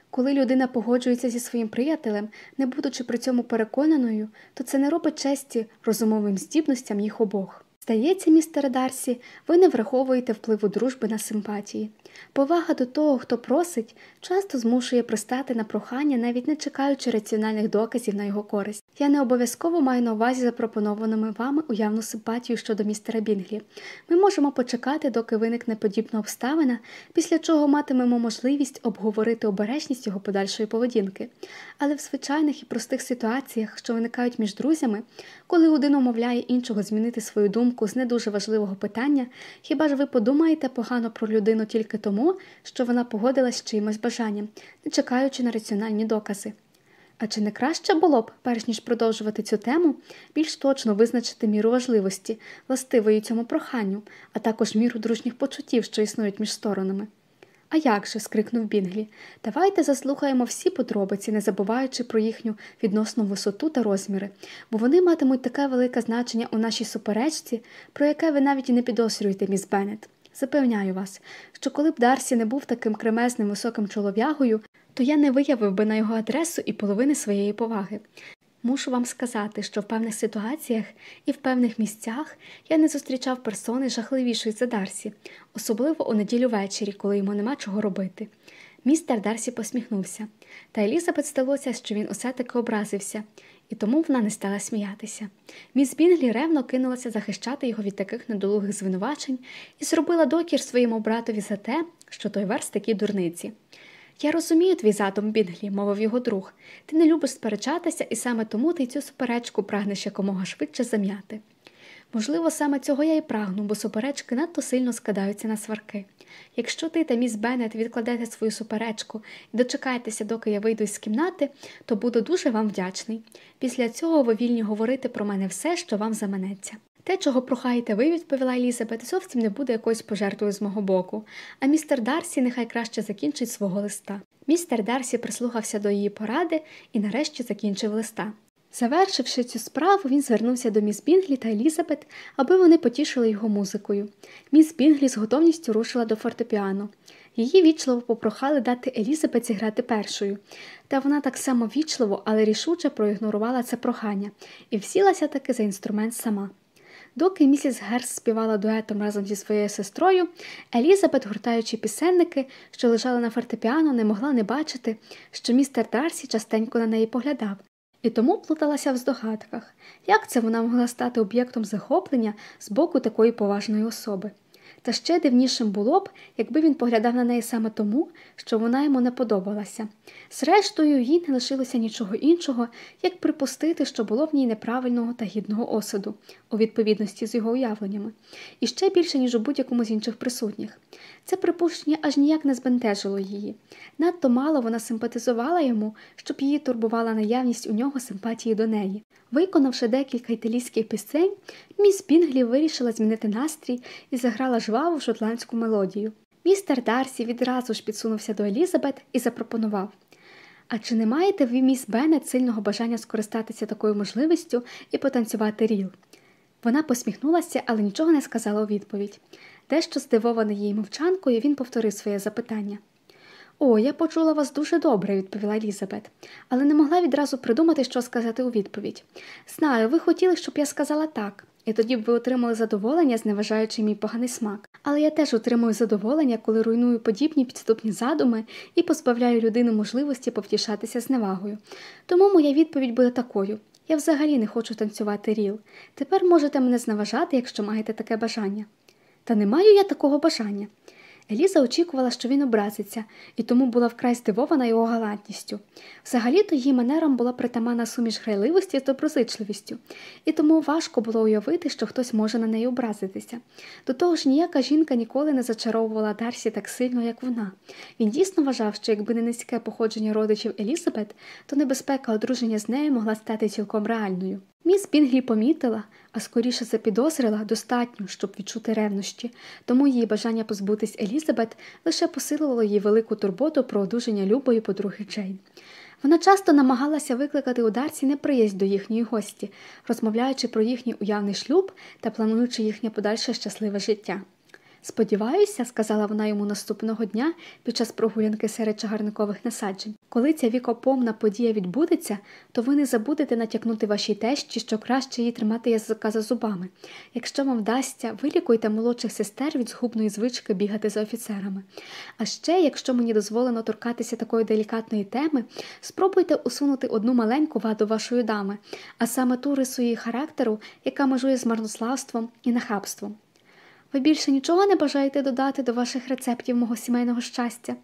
Коли людина погоджується зі своїм приятелем, не будучи при цьому переконаною, то це не робить честі розумовим здібностям їх обох. Здається, містере Дарсі, ви не враховуєте впливу дружби на симпатії. Повага до того, хто просить, часто змушує пристати на прохання, навіть не чекаючи раціональних доказів на його користь. Я не обов'язково маю на увазі запропонованими вами уявну симпатію щодо містера Бінглі. Ми можемо почекати, доки виникне подібна обставина, після чого матимемо можливість обговорити обережність його подальшої поведінки. Але в звичайних і простих ситуаціях, що виникають між друзями, коли один умовляє іншого змінити свою думку з не дуже важливого питання, хіба ж ви подумаєте погано про людину тільки тому, що вона погодилась з чимось бажанням, не чекаючи на раціональні докази? А чи не краще було б, перш ніж продовжувати цю тему, більш точно визначити міру важливості, властивої цьому проханню, а також міру дружніх почуттів, що існують між сторонами? А як же? скрикнув Бінглі. Давайте заслухаємо всі подробиці, не забуваючи про їхню відносну висоту та розміри, бо вони матимуть таке велике значення у нашій суперечці, про яке ви навіть і не підозрюєте, міс Беннет. Запевняю вас, що коли б Дарсі не був таким кремезним високим чолов'ягою, то я не виявив би на його адресу і половини своєї поваги. Мушу вам сказати, що в певних ситуаціях і в певних місцях я не зустрічав персони жахливішої за Дарсі, особливо у неділю ввечері, коли йому нема чого робити. Містер Дарсі посміхнувся, та Елізабет здалося, що він усе-таки образився, і тому вона не стала сміятися. Міс Бінглі ревно кинулася захищати його від таких недолугих звинувачень і зробила докір своєму братові за те, що той верз такі дурниці. Я розумію твій задум, Бінглі, мовив його друг. Ти не любиш сперечатися, і саме тому ти цю суперечку прагнеш якомога швидше зам'яти. Можливо, саме цього я і прагну, бо суперечки надто сильно складаються на сварки. Якщо ти та міс Беннет відкладете свою суперечку і дочекаєтеся, доки я вийду з кімнати, то буду дуже вам вдячний. Після цього ви вільні говорити про мене все, що вам заманеться. Те, чого прохаєте ви, відповіла Елізабет, зовсім не буде якоюсь пожертвою з мого боку, а містер Дарсі нехай краще закінчить свого листа. Містер Дарсі прислухався до її поради і нарешті закінчив листа. Завершивши цю справу, він звернувся до міс Бінглі та Елізабет, аби вони потішили його музикою. Міс Бінглі з готовністю рушила до фортепіано. Її вічливо попрохали дати Елізабет зіграти першою, та вона так само вічливо, але рішуче проігнорувала це прохання і всілася таки за інструмент сама. Доки місіс Герс співала дуетом разом зі своєю сестрою, Елізабет, гуртаючи пісенники, що лежали на фортепіано, не могла не бачити, що містер Дарсі частенько на неї поглядав, і тому плуталася в здогадках, як це вона могла стати об'єктом захоплення з боку такої поважної особи. Та ще дивнішим було б, якби він поглядав на неї саме тому, що вона йому не подобалася. Зрештою, їй не лишилося нічого іншого, як припустити, що було в ній неправильного та гідного осуду, у відповідності з його уявленнями, і ще більше, ніж у будь-якому з інших присутніх. Це припущення аж ніяк не збентежило її. Надто мало вона симпатизувала йому, щоб її турбувала наявність у нього симпатії до неї. Виконавши декілька італійських пісень, міс Пінглі вирішила змінити настрій і заграла жваву шотландську мелодію. Містер Дарсі відразу ж підсунувся до Елізабет і запропонував А чи не маєте ви, міс Беннет, сильного бажання скористатися такою можливістю і потанцювати ріл? Вона посміхнулася, але нічого не сказала у відповідь. Дещо здивований її мовчанкою, він повторив своє запитання. О, я почула вас дуже добре, відповіла Елізабет, але не могла відразу придумати, що сказати у відповідь. Знаю, ви хотіли, щоб я сказала так, і тоді б ви отримали задоволення, зневажаючи мій поганий смак. Але я теж отримую задоволення, коли руйную подібні підступні задуми і позбавляю людину можливості повтішатися зневагою. Тому моя відповідь буде такою. Я взагалі не хочу танцювати ріл. Тепер можете мене зневажати, якщо маєте таке бажання. Та не маю я такого бажання. Еліза очікувала, що він образиться, і тому була вкрай здивована його галантністю. Взагалі-то її манерам була притамана суміш грайливості з доброзичливістю, і тому важко було уявити, що хтось може на неї образитися. До того ж, ніяка жінка ніколи не зачаровувала Дарсі так сильно, як вона. Він дійсно вважав, що якби не низьке походження родичів Елізабет, то небезпека одруження з нею могла стати цілком реальною. Міс Бінглі помітила, а скоріше запідозрила достатньо, щоб відчути ревнощі, тому її бажання позбутись Елізабет лише посилило її велику турботу про одужання любої подруги Джейн. Вона часто намагалася викликати у Дарсі неприязнь до їхньої гості, розмовляючи про їхній уявний шлюб та плануючи їхнє подальше щасливе життя. Сподіваюся, сказала вона йому наступного дня під час прогулянки серед чагарникових насаджень. Коли ця вікопомна подія відбудеться, то ви не забудете натякнути вашій тещі, що краще їй тримати язика за зубами. Якщо вам вдасться, вилікуйте молодших сестер від згубної звички бігати за офіцерами. А ще, якщо мені дозволено торкатися такої делікатної теми, спробуйте усунути одну маленьку ваду вашої дами, а саме ту рису її характеру, яка межує з марнославством і нахабством. Ви більше нічого не бажаєте додати до ваших рецептів мого сімейного щастя?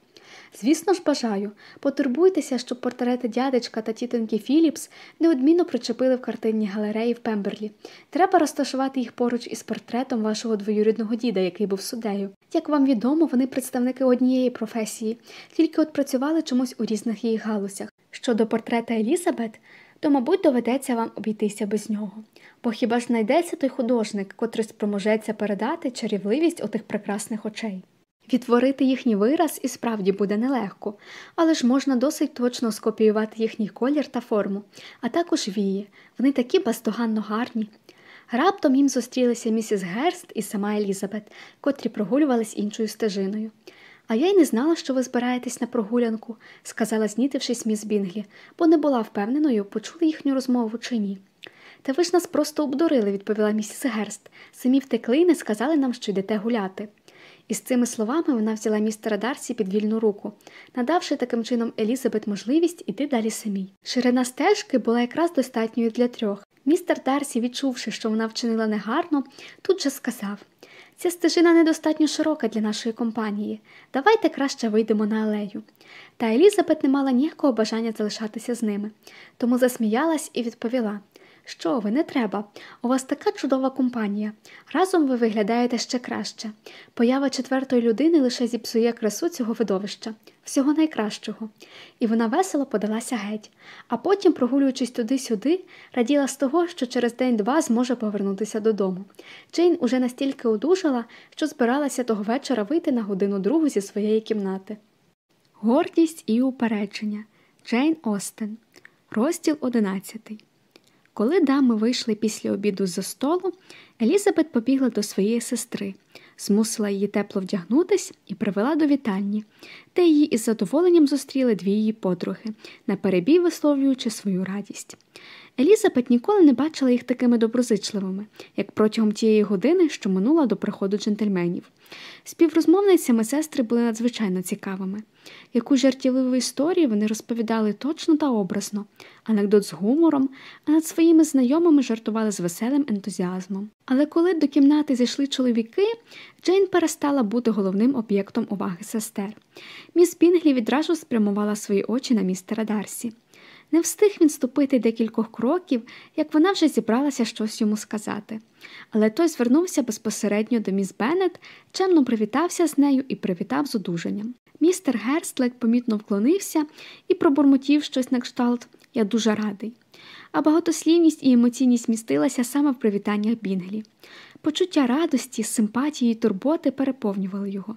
Звісно ж, бажаю. Потурбуйтеся, щоб портрети дядечка та тітоньки Філіпс неодмінно причепили в картинній галереї в Пемберлі. Треба розташувати їх поруч із портретом вашого двоюрідного діда, який був суддею. Як вам відомо, вони представники однієї професії, тільки от працювали чомусь у різних її галузях. Щодо портрета Елізабет, то, мабуть, доведеться вам обійтися без нього. Бо хіба ж знайдеться той художник, котрий спроможеться передати чарівливість отих прекрасних очей? Відтворити їхній вираз і справді буде нелегко, але ж можна досить точно скопіювати їхній колір та форму, а також вії. Вони такі бездоганно гарні. Раптом їм зустрілися місіс Герст і сама Елізабет, котрі прогулювались іншою стежиною. А я й не знала, що ви збираєтесь на прогулянку, сказала, знітившись міс Бінглі, бо не була впевненою, почули їхню розмову чи ні. Та ви ж нас просто обдурили, відповіла місіс Герст. Самі втекли і не сказали нам, що йдете гуляти. І з цими словами вона взяла містера Дарсі під вільну руку, надавши таким чином Елізабет можливість іти далі самій. Ширина стежки була якраз достатньою для трьох. Містер Дарсі, відчувши, що вона вчинила негарно, тут же сказав Ця стежина недостатньо широка для нашої компанії. Давайте краще вийдемо на алею. Та Елізабет не мала ніякого бажання залишатися з ними, тому засміялась і відповіла що ви, не треба. У вас така чудова компанія. Разом ви виглядаєте ще краще. Поява четвертої людини лише зіпсує красу цього видовища, всього найкращого. І вона весело подалася геть, а потім, прогулюючись туди-сюди, раділа з того, що через день-два зможе повернутися додому. Джейн уже настільки одужала, що збиралася того вечора вийти на годину другу зі своєї кімнати. Гордість і упередження Джейн Остен, розділ одинадцятий. Коли дами вийшли після обіду за столу, Елізабет побігла до своєї сестри, змусила її тепло вдягнутись і привела до вітальні, де її із задоволенням зустріли дві її подруги, наперебій висловлюючи свою радість. Елізабет ніколи не бачила їх такими доброзичливими, як протягом тієї години, що минула до приходу джентльменів. Співрозмовницями сестри були надзвичайно цікавими. Яку жартівливу історію вони розповідали точно та образно, анекдот з гумором, а над своїми знайомими жартували з веселим ентузіазмом. Але коли до кімнати зайшли чоловіки, Джейн перестала бути головним об'єктом уваги сестер. Міс Бінглі відразу спрямувала свої очі на містера Дарсі. Не встиг він ступити декількох кроків, як вона вже зібралася щось йому сказати. Але той звернувся безпосередньо до міс Беннет, чемно привітався з нею і привітав з одужанням. Містер Герст ледь помітно вклонився і пробурмотів щось на кшталт Я дуже радий. А багатослівність і емоційність містилася саме в привітаннях Бінглі. Почуття радості, симпатії і турботи переповнювали його.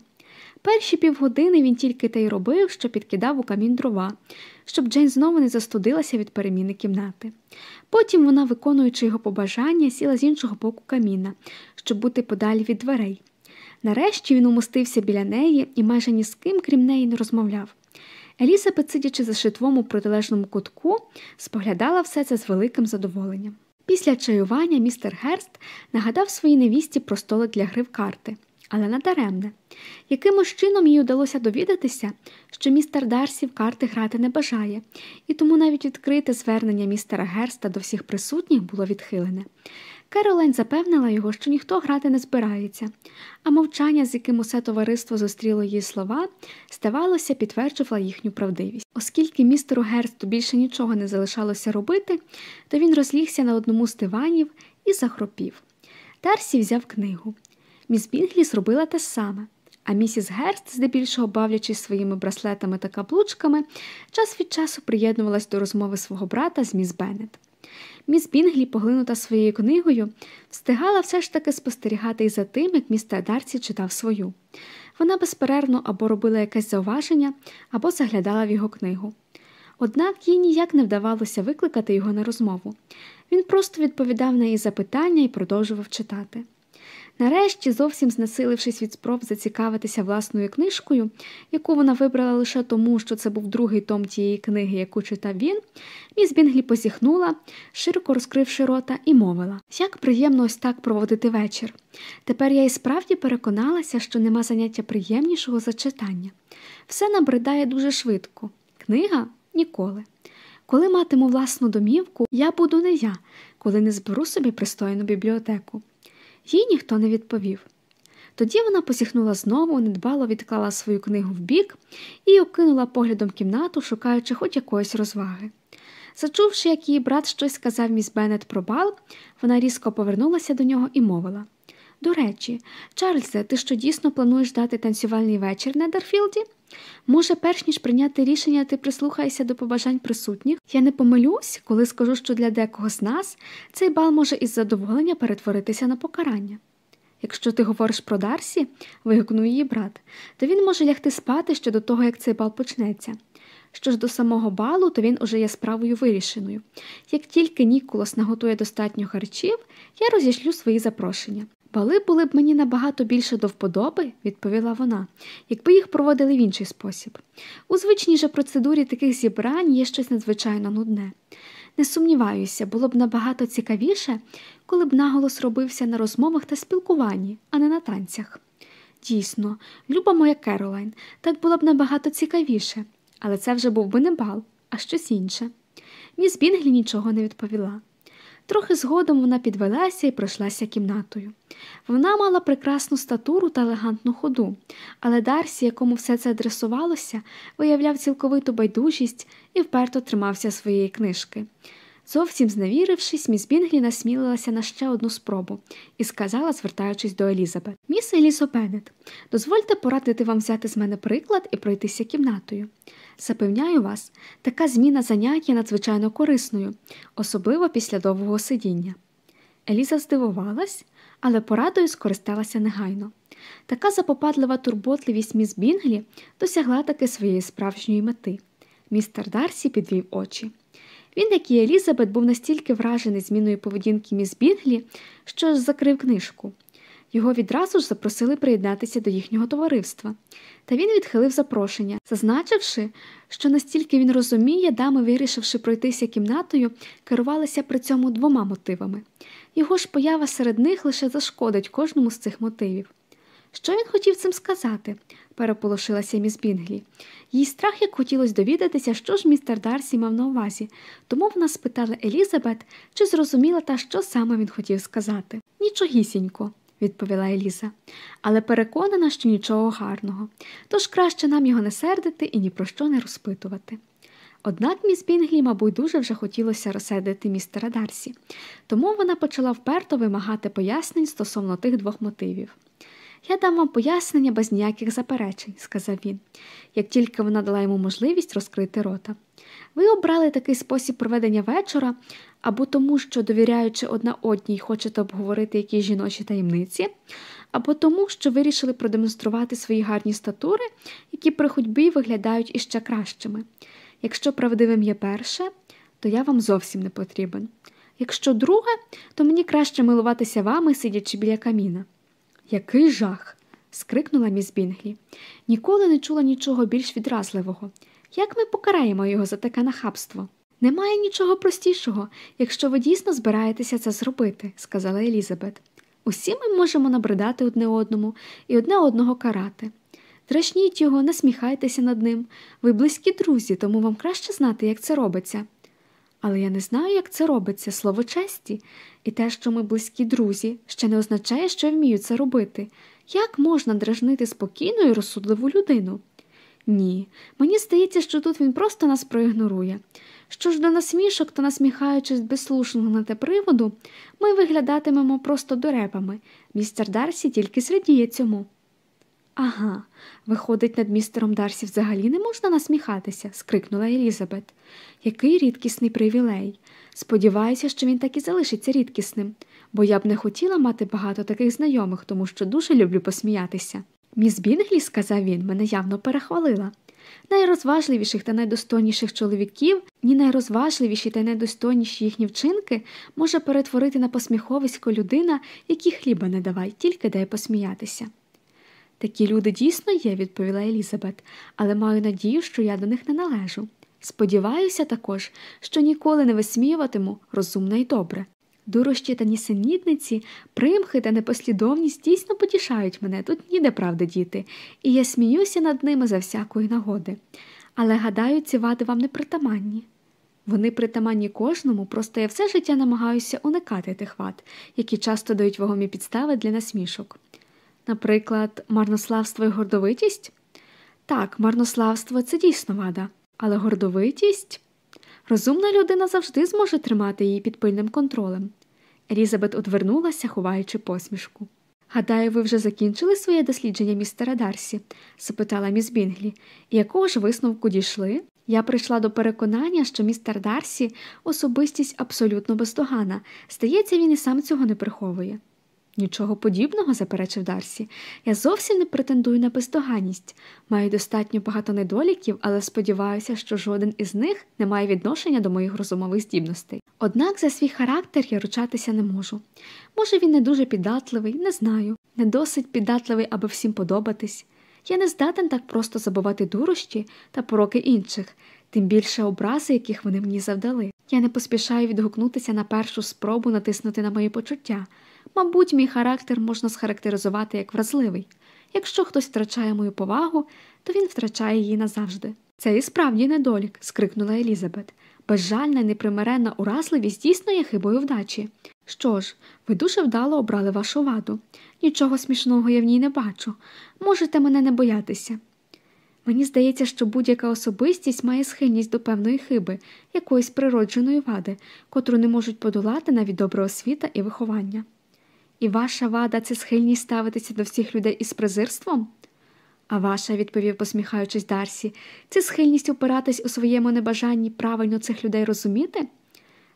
Перші півгодини він тільки те й робив, що підкидав у камін дрова, щоб Джейн знову не застудилася від переміни кімнати. Потім вона, виконуючи його побажання, сіла з іншого боку каміна, щоб бути подалі від дверей. Нарешті він умостився біля неї і майже ні з ким, крім неї, не розмовляв. Елізабет, сидячи за шитвом у протилежному кутку, споглядала все це з великим задоволенням. Після чаювання містер Герст нагадав своїй невісті про столик для гри в карти але надаремне. Якимось чином їй удалося довідатися, що містер Дарсі в карти грати не бажає, і тому навіть відкрите звернення містера Герста до всіх присутніх було відхилене. Керолайн запевнила його, що ніхто грати не збирається, а мовчання, з яким усе товариство зустріло її слова, здавалося, підтверджувало їхню правдивість. Оскільки містеру Герсту більше нічого не залишалося робити, то він розлігся на одному з диванів і захропів. Дарсі взяв книгу. Міс Бінглі зробила те саме, а місіс Герст, здебільшого бавлячись своїми браслетами та каблучками, час від часу приєднувалась до розмови свого брата з міс Беннет. Міс Бінглі, поглинута своєю книгою, встигала все ж таки спостерігати і за тим, як містер Дарсі читав свою. Вона безперервно або робила якесь зауваження, або заглядала в його книгу. Однак їй ніяк не вдавалося викликати його на розмову. Він просто відповідав на її запитання і продовжував читати. Нарешті, зовсім знесилившись від спроб зацікавитися власною книжкою, яку вона вибрала лише тому, що це був другий том тієї книги, яку читав він, міс Бінглі позіхнула, широко розкривши рота, і мовила як приємно ось так проводити вечір. Тепер я і справді переконалася, що нема заняття приємнішого за читання. Все набридає дуже швидко. Книга ніколи. Коли матиму власну домівку, я буду не я, коли не зберу собі пристойну бібліотеку. Їй ніхто не відповів. Тоді вона посіхнула знову, недбало відклала свою книгу в бік і окинула поглядом кімнату, шукаючи хоч якоїсь розваги. Зачувши, як її брат щось сказав міс Беннет про бал, вона різко повернулася до нього і мовила До речі, Чарльзе, ти що дійсно плануєш дати танцювальний вечір на Дарфілді? Може, перш ніж прийняти рішення, ти прислухаєшся до побажань присутніх? Я не помилюсь, коли скажу, що для декого з нас цей бал може із задоволення перетворитися на покарання. Якщо ти говориш про Дарсі, вигукнув її брат, то він може лягти спати ще до того, як цей бал почнеться. Що ж до самого балу, то він уже є справою вирішеною. Як тільки Ніколас наготує достатньо харчів, я розішлю свої запрошення. Бали були б мені набагато більше до вподоби, відповіла вона, якби їх проводили в інший спосіб. У звичній же процедурі таких зібрань є щось надзвичайно нудне. Не сумніваюся, було б набагато цікавіше, коли б наголос робився на розмовах та спілкуванні, а не на танцях. Дійсно, люба моя Керолайн, так було б набагато цікавіше, але це вже був би не бал, а щось інше. Міс Бінглі нічого не відповіла. Трохи згодом вона підвелася і пройшлася кімнатою. Вона мала прекрасну статуру та елегантну ходу, але Дарсі, якому все це адресувалося, виявляв цілковиту байдужість і вперто тримався своєї книжки. Зовсім зневірившись, міс Бінглі насмілилася на ще одну спробу і сказала, звертаючись до Елізабет: Міс Елізо Беннет, дозвольте порадити вам взяти з мене приклад і пройтися кімнатою. Запевняю вас, така зміна занять є надзвичайно корисною, особливо після довгого сидіння. Еліза здивувалась, але порадою скористалася негайно. Така запопадлива турботливість міс Бінглі досягла таки своєї справжньої мети. Містер Дарсі підвів очі. Він, як і Елізабет, був настільки вражений зміною поведінки міс Бінглі, що закрив книжку. Його відразу ж запросили приєднатися до їхнього товариства, та він відхилив запрошення, зазначивши, що настільки він розуміє, дами, вирішивши пройтися кімнатою, керувалися при цьому двома мотивами. Його ж поява серед них лише зашкодить кожному з цих мотивів. Що він хотів цим сказати? переполошилася міс Бінглі. Їй страх як хотілося довідатися, що ж містер Дарсі мав на увазі, тому вона спитала Елізабет, чи зрозуміла та, що саме він хотів сказати. Нічогісінько, відповіла Еліза, але переконана, що нічого гарного, тож краще нам його не сердити і ні про що не розпитувати. Однак міс Бінглі, мабуть, дуже вже хотілося розсердити містера Дарсі, тому вона почала вперто вимагати пояснень стосовно тих двох мотивів. Я дам вам пояснення без ніяких заперечень, сказав він, як тільки вона дала йому можливість розкрити рота. Ви обрали такий спосіб проведення вечора або тому, що, довіряючи одна одній, хочете обговорити якісь жіночі таємниці, або тому, що вирішили продемонструвати свої гарні статури, які при ходьбі виглядають іще кращими. Якщо правдивим є перше, то я вам зовсім не потрібен. Якщо друге, то мені краще милуватися вами, сидячи біля каміна. Який жах. скрикнула міс Бінглі. Ніколи не чула нічого більш відразливого. Як ми покараємо його за таке нахабство? Немає нічого простішого, якщо ви дійсно збираєтеся це зробити, сказала Елізабет. Усі ми можемо набридати одне одному і одне одного карати. Дражніть його, насміхайтеся над ним. Ви близькі друзі, тому вам краще знати, як це робиться. Але я не знаю, як це робиться, слово честі, і те, що ми близькі друзі, ще не означає, що я вмію це робити. Як можна дражнити спокійну і розсудливу людину? Ні, мені здається, що тут він просто нас проігнорує. Що ж до насмішок, то насміхаючись безслушного на те приводу, ми виглядатимемо просто дурепами. Містер Дарсі тільки зрадіє цьому. Ага, виходить, над містером Дарсі взагалі не можна насміхатися, скрикнула Елізабет. Який рідкісний привілей. Сподіваюся, що він так і залишиться рідкісним, бо я б не хотіла мати багато таких знайомих, тому що дуже люблю посміятися. Міс Бінглі, сказав він, мене явно перехвалила. найрозважливіших та найдостойніших чоловіків, ні найрозважливіші та найдостойніші їхні вчинки може перетворити на посміховисько людина, якій хліба не давай, тільки дай посміятися. Такі люди дійсно є, відповіла Елізабет, але маю надію, що я до них не належу. Сподіваюся також, що ніколи не висміюватиму розумно і добре. Дурощі та нісенітниці, примхи та непослідовність дійсно потішають мене, тут ніде правди діти, і я сміюся над ними за всякої нагоди. Але гадаю, ці вади вам не притаманні. Вони притаманні кожному, просто я все життя намагаюся уникати тих вад, які часто дають вагомі підстави для насмішок. Наприклад, марнославство і гордовитість? Так, марнославство це дійсно вада, але гордовитість. Розумна людина завжди зможе тримати її під пильним контролем. Елізабет одвернулася, ховаючи посмішку. Гадаю, ви вже закінчили своє дослідження, містера Дарсі? запитала міс Бінглі. Якого ж висновку дійшли? Я прийшла до переконання, що містер Дарсі особистість абсолютно бездогана. Здається, він і сам цього не приховує. Нічого подібного, заперечив Дарсі. Я зовсім не претендую на бездоганність. Маю достатньо багато недоліків, але сподіваюся, що жоден із них не має відношення до моїх розумових здібностей. Однак за свій характер я ручатися не можу. Може, він не дуже піддатливий, не знаю, не досить піддатливий, аби всім подобатись. Я не здатен так просто забувати дурощі та пороки інших, тим більше образи, яких вони мені завдали. Я не поспішаю відгукнутися на першу спробу натиснути на мої почуття. Мабуть, мій характер можна схарактеризувати як вразливий. Якщо хтось втрачає мою повагу, то він втрачає її назавжди. Це і справді недолік, скрикнула Елізабет. Безжальна непримиренна уразливість дійсно є хибою вдачі. Що ж, ви дуже вдало обрали вашу ваду. Нічого смішного я в ній не бачу. Можете мене не боятися. Мені здається, що будь-яка особистість має схильність до певної хиби, якоїсь природженої вади, котру не можуть подолати навіть добра освіта і виховання. І ваша вада це схильність ставитися до всіх людей із презирством? А ваша, відповів, посміхаючись Дарсі, це схильність опиратись у своєму небажанні правильно цих людей розуміти?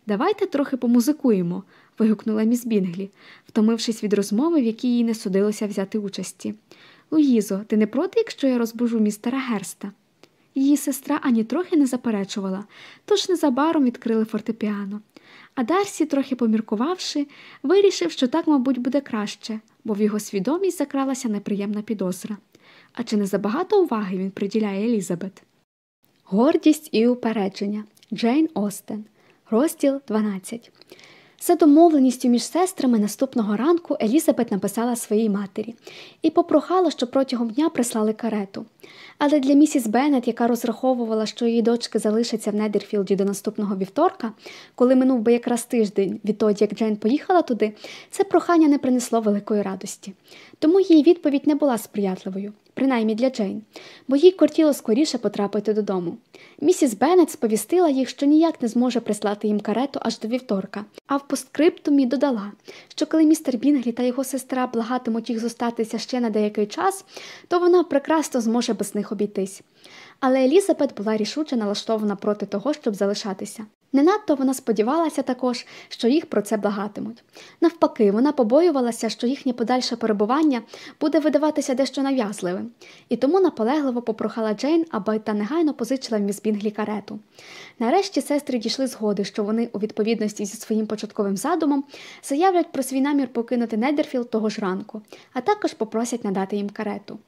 Давайте трохи помузикуємо, вигукнула міс Бінглі, втомившись від розмови, в якій їй не судилося взяти участі. Луїзо, ти не проти, якщо я розбужу містера Герста? Її сестра ані трохи не заперечувала, тож незабаром відкрили фортепіано. А Дарсі, трохи поміркувавши, вирішив, що так, мабуть, буде краще, бо в його свідомість закралася неприємна підозра. А чи не забагато уваги він приділяє Елізабет? Гордість і упередження Джейн Остен, розділ 12 за домовленістю між сестрами наступного ранку Елізабет написала своїй матері і попрохала, щоб протягом дня прислали карету. Але для місіс Беннет, яка розраховувала, що її дочки залишаться в Недерфілді до наступного вівторка, коли минув би якраз тиждень відтоді, як Джейн поїхала туди, це прохання не принесло великої радості. Тому її відповідь не була сприятливою принаймні для Джейн, бо їй кортіло скоріше потрапити додому. Місіс Беннет сповістила їх, що ніяк не зможе прислати їм карету аж до вівторка, а в посткриптумі додала, що коли містер Бінглі та його сестра благатимуть їх зостатися ще на деякий час, то вона прекрасно зможе без них обійтись. Але Елізабет була рішуче налаштована проти того, щоб залишатися. Не надто вона сподівалася також, що їх про це благатимуть. Навпаки, вона побоювалася, що їхнє подальше перебування буде видаватися дещо нав'язливим, і тому наполегливо попрохала Джейн, аби та негайно позичила в міс Бінглі карету. Нарешті сестри дійшли згоди, що вони, у відповідності зі своїм початковим задумом, заявлять про свій намір покинути Недерфілд того ж ранку, а також попросять надати їм карету.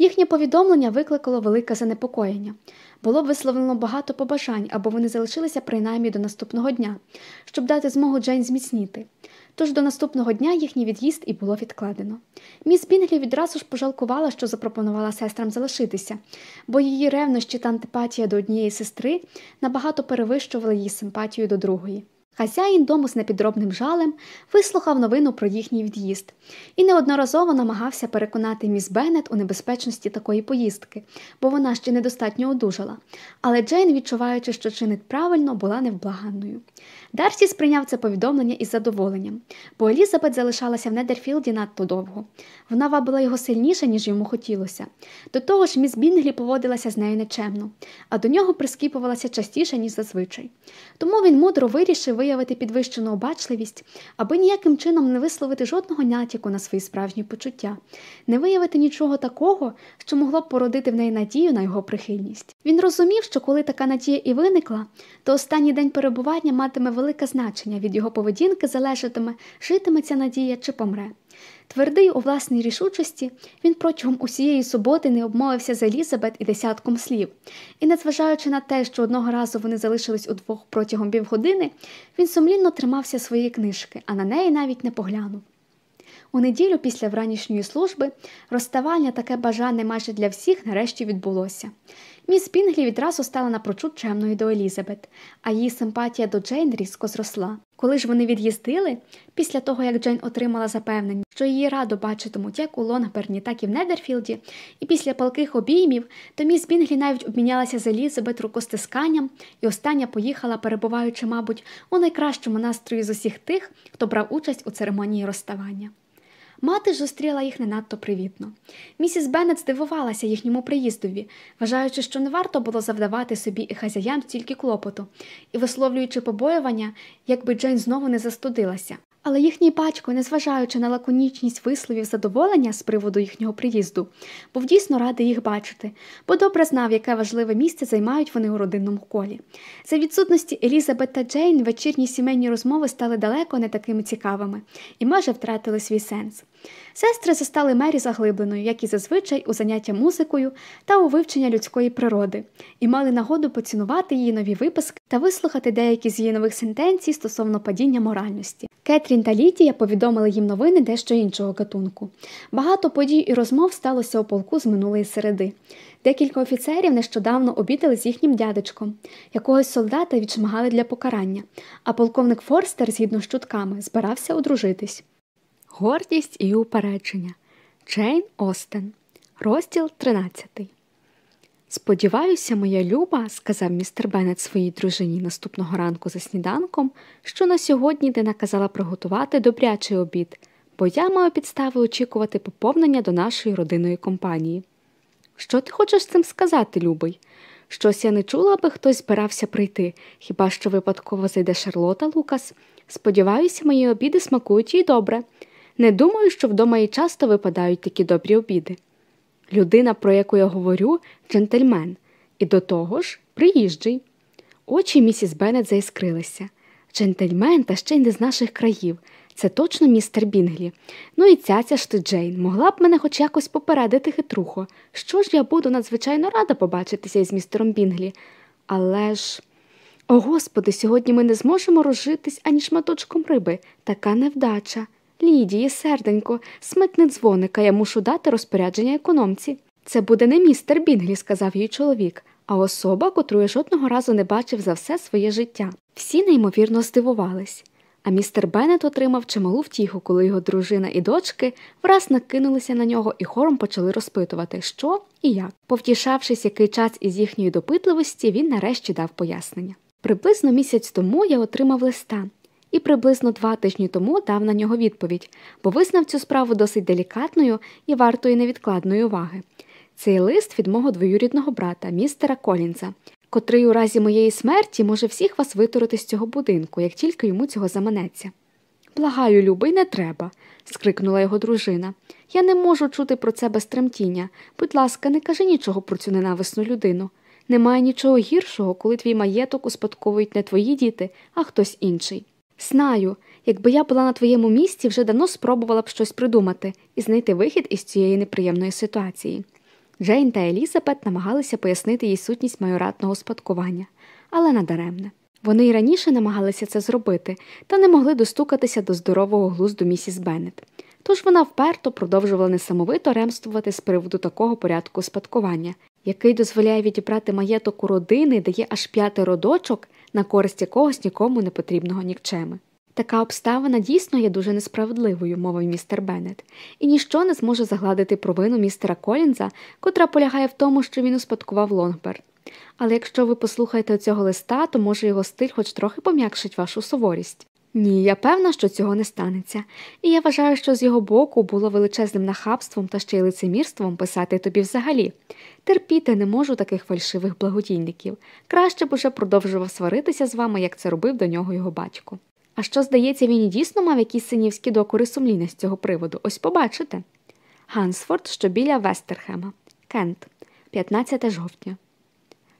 Їхнє повідомлення викликало велике занепокоєння. Було висловлено багато побажань, аби вони залишилися принаймні до наступного дня, щоб дати змогу Джейн зміцніти. Тож до наступного дня їхній від'їзд і було відкладено. Міс Бінглі відразу ж пожалкувала, що запропонувала сестрам залишитися, бо її ревнощі та антипатія до однієї сестри набагато перевищували її симпатію до другої. Хазяїн дому з непідробним жалем вислухав новину про їхній від'їзд і неодноразово намагався переконати міс Беннет у небезпечності такої поїздки, бо вона ще недостатньо одужала. Але Джейн, відчуваючи, що чинить правильно, була невблаганною. Дарсі сприйняв це повідомлення із задоволенням, бо Елізабет залишалася в Недерфілді надто довго. Вона вабила його сильніше, ніж йому хотілося. До того ж, міс Бінглі поводилася з нею нечемно, а до нього прискіпувалася частіше, ніж зазвичай. Тому він мудро вирішив виявити підвищену обачливість, аби ніяким чином не висловити жодного натяку на свої справжні почуття, не виявити нічого такого, що могло б породити в неї надію на його прихильність. Він розумів, що коли така надія і виникла, то останній день перебування матиме велике значення від його поведінки залежатиме, житиме ця надія чи помре. Твердий у власній рішучості, він протягом усієї суботи не обмовився з Елізабет і десятком слів, і, незважаючи на те, що одного разу вони залишились удвох протягом півгодини, він сумлінно тримався своєї книжки, а на неї навіть не поглянув. У неділю після вранішньої служби розставання таке бажане майже для всіх нарешті відбулося. Міс Бінглі відразу стала напрочуд чемною до Елізабет, а її симпатія до Джейн різко зросла. Коли ж вони від'їздили, після того як Джейн отримала запевнення, що її радо бачитимуть як у Лонгборні, так і в Недерфілді, і після палких обіймів, то міс Бінглі навіть обмінялася з Елізабет рукостисканням, і остання поїхала, перебуваючи, мабуть, у найкращому настрої з усіх тих, хто брав участь у церемонії розставання. Мати зустріла їх не надто привітно. Місіс Беннет здивувалася їхньому приїздові, вважаючи, що не варто було завдавати собі і хазяям стільки клопоту, і висловлюючи побоювання, якби Джейн знову не застудилася. Але їхній батько, незважаючи на лаконічність висловів задоволення з приводу їхнього приїзду, був дійсно радий їх бачити, бо добре знав, яке важливе місце займають вони у родинному колі. За відсутності Елізабет та Джейн вечірні сімейні розмови стали далеко не такими цікавими і майже втратили свій сенс. Сестри застали Мері заглибленою, як і зазвичай, у заняття музикою та у вивчення людської природи, і мали нагоду поцінувати її нові виписки та вислухати деякі з її нових сентенцій стосовно падіння моральності. Кетрін та Лідія повідомили їм новини дещо іншого гатунку. Багато подій і розмов сталося у полку з минулої середи. Декілька офіцерів нещодавно обідали з їхнім дядечком, якогось солдата відшмагали для покарання, а полковник Форстер, згідно з чутками, збирався одружитись. Гордість і упередження. Джейн Остен. Розділ 13. Сподіваюся, моя люба, сказав містер Беннет своїй дружині наступного ранку за сніданком, що на сьогодні ти наказала приготувати добрячий обід, бо я маю підстави очікувати поповнення до нашої родинної компанії. Що ти хочеш цим сказати, любий? Щось я не чула, аби хтось збирався прийти, хіба що випадково зайде Шарлота Лукас. Сподіваюся, мої обіди смакують їй добре. Не думаю, що вдома і часто випадають такі добрі обіди. Людина, про яку я говорю, джентльмен, і до того ж приїжджий. Очі місіс Беннет заіскрилися. Джентльмен та ще й не з наших країв. Це точно містер Бінглі. Ну і цяця ж ти, Джейн, могла б мене хоч якось попередити хитрухо. Що ж я буду надзвичайно рада побачитися із містером Бінглі. Але ж. О Господи, сьогодні ми не зможемо розжитись ані шматочком риби. Така невдача. Лідії, серденько, сметни дзвоника, я мушу дати розпорядження економці. Це буде не містер Бінглі, сказав їй чоловік, а особа, котру я жодного разу не бачив за все своє життя. Всі неймовірно здивувались. А містер Беннет отримав чималу втіху, коли його дружина і дочки враз накинулися на нього і хором почали розпитувати, що і як. Повтішавшись який час із їхньої допитливості, він нарешті дав пояснення. Приблизно місяць тому я отримав листа і приблизно два тижні тому дав на нього відповідь, бо визнав цю справу досить делікатною і вартою невідкладної уваги. Цей лист від мого двоюрідного брата, містера Колінза, котрий у разі моєї смерті може всіх вас витурити з цього будинку, як тільки йому цього заманеться. Благаю, любий, не треба, скрикнула його дружина. Я не можу чути про це без тремтіння. Будь ласка, не кажи нічого про цю ненависну людину. Немає нічого гіршого, коли твій маєток успадковують не твої діти, а хтось інший. Знаю, якби я була на твоєму місці, вже давно спробувала б щось придумати і знайти вихід із цієї неприємної ситуації. Джейн та Елізабет намагалися пояснити їй сутність майоратного спадкування, але надаремне. Вони й раніше намагалися це зробити, та не могли достукатися до здорового глузду місіс Беннет. Тож вона вперто продовжувала несамовито ремствувати з приводу такого порядку спадкування, який дозволяє відібрати маєток у родини, де є аж п'ятеро дочок, на користь якогось нікому не потрібного нікчеми. Така обставина дійсно є дуже несправедливою, мовив містер Беннет, і ніщо не зможе загладити провину містера Колінза, котра полягає в тому, що він успадкував Лонгберн. Але якщо ви послухаєте цього листа, то може його стиль хоч трохи пом'якшить вашу суворість. Ні, я певна, що цього не станеться, і я вважаю, що з його боку було величезним нахабством та ще й лицемірством писати тобі взагалі. Терпіти не можу таких фальшивих благодійників. Краще б уже продовжував сваритися з вами, як це робив до нього його батько. А що, здається, він і дійсно мав якісь синівські докори сумління з цього приводу? Ось побачите. Гансфорд, що біля Вестерхема, Кент, 15 жовтня.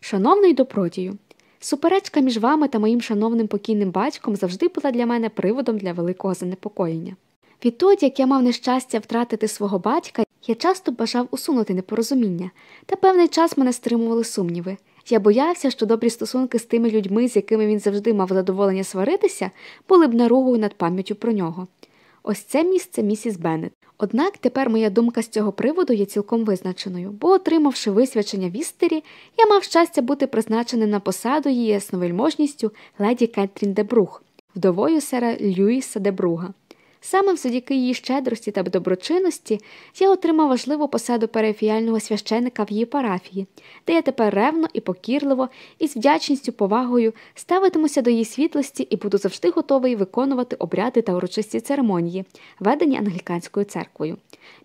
Шановний добродію, суперечка між вами та моїм шановним покійним батьком завжди була для мене приводом для великого занепокоєння. Відтоді, як я мав нещастя втратити свого батька, я часто бажав усунути непорозуміння, та певний час мене стримували сумніви. Я боявся, що добрі стосунки з тими людьми, з якими він завжди мав задоволення сваритися, були б наругою над пам'яттю про нього. Ось це місце місіс Беннет. Однак тепер моя думка з цього приводу є цілком визначеною, бо, отримавши висвячення в істері, я мав щастя бути призначеним на посаду її ясновельможністю леді Кетрін де Брух, вдовою сера Льюіса де Бруга. Саме завдяки її щедрості та доброчинності я отримав важливу посаду перифіального священика в її парафії, де я тепер ревно і покірливо і з вдячністю повагою ставитимуся до її світлості і буду завжди готовий виконувати обряди та урочисті церемонії, ведені англіканською церквою.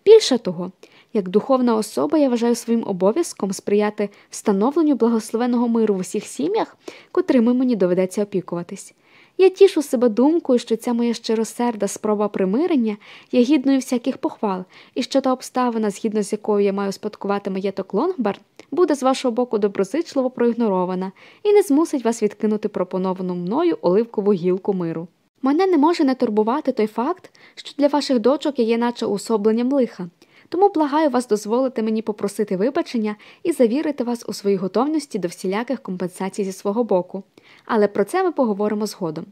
Більше того, як духовна особа я вважаю своїм обов'язком сприяти встановленню благословеного миру в усіх сім'ях, котрими мені доведеться опікуватись. Я тішу себе думкою, що ця моя щиросерда спроба примирення є гідною всяких похвал, і що та обставина, згідно з якою я маю спадкувати маєток Лонгбард, буде з вашого боку доброзичливо проігнорована і не змусить вас відкинути пропоновану мною оливкову гілку миру. Мене не може не турбувати той факт, що для ваших дочок я є наче уособленням лиха, тому благаю вас дозволити мені попросити вибачення і завірити вас у своїй готовності до всіляких компенсацій зі свого боку. Але про це ми поговоримо згодом.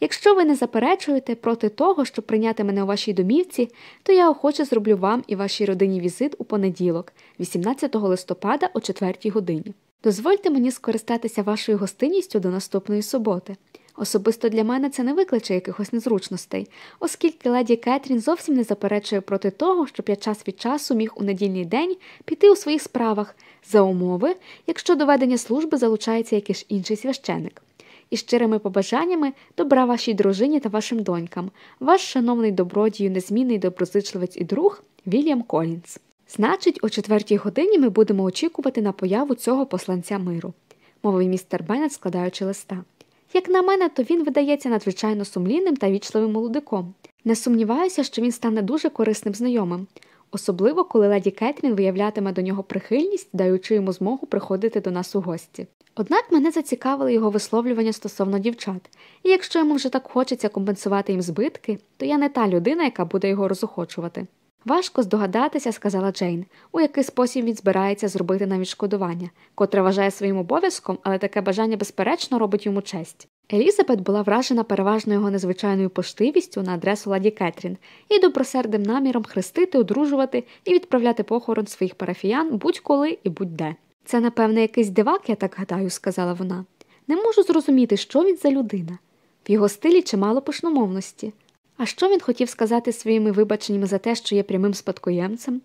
Якщо ви не заперечуєте проти того, щоб прийняти мене у вашій домівці, то я охоче зроблю вам і вашій родині візит у понеділок, 18 листопада о 4 годині. Дозвольте мені скористатися вашою гостинністю до наступної суботи. Особисто для мене це не викличе якихось незручностей, оскільки леді Кетрін зовсім не заперечує проти того, щоб я час від часу міг у недільний день піти у своїх справах за умови, якщо до ведення служби залучається якийсь інший священик. І щирими побажаннями добра вашій дружині та вашим донькам, ваш шановний добродію, незмінний доброзичливець і друг Вільям Колінс. Значить, о четвертій годині ми будемо очікувати на появу цього посланця миру, мовив містер Беннет, складаючи листа. Як на мене, то він видається надзвичайно сумлінним та вічливим молодиком. Не сумніваюся, що він стане дуже корисним знайомим, особливо коли леді Кетрін виявлятиме до нього прихильність, даючи йому змогу приходити до нас у гості. Однак мене зацікавили його висловлювання стосовно дівчат, і якщо йому вже так хочеться компенсувати їм збитки, то я не та людина, яка буде його розохочувати. Важко здогадатися, сказала Джейн, у який спосіб він збирається зробити нам відшкодування, котре вважає своїм обов'язком, але таке бажання, безперечно, робить йому честь. Елізабет була вражена переважно його незвичайною поштивістю на адресу ладі Кетрін і добросердним наміром хрестити, одружувати і відправляти похорон своїх парафіян будь-коли і будь-де. Це, напевне, якийсь дивак, я так гадаю, сказала вона. Не можу зрозуміти, що він за людина. В його стилі чимало пишномовності. А що він хотів сказати своїми вибаченнями за те, що є прямим спадкоємцем?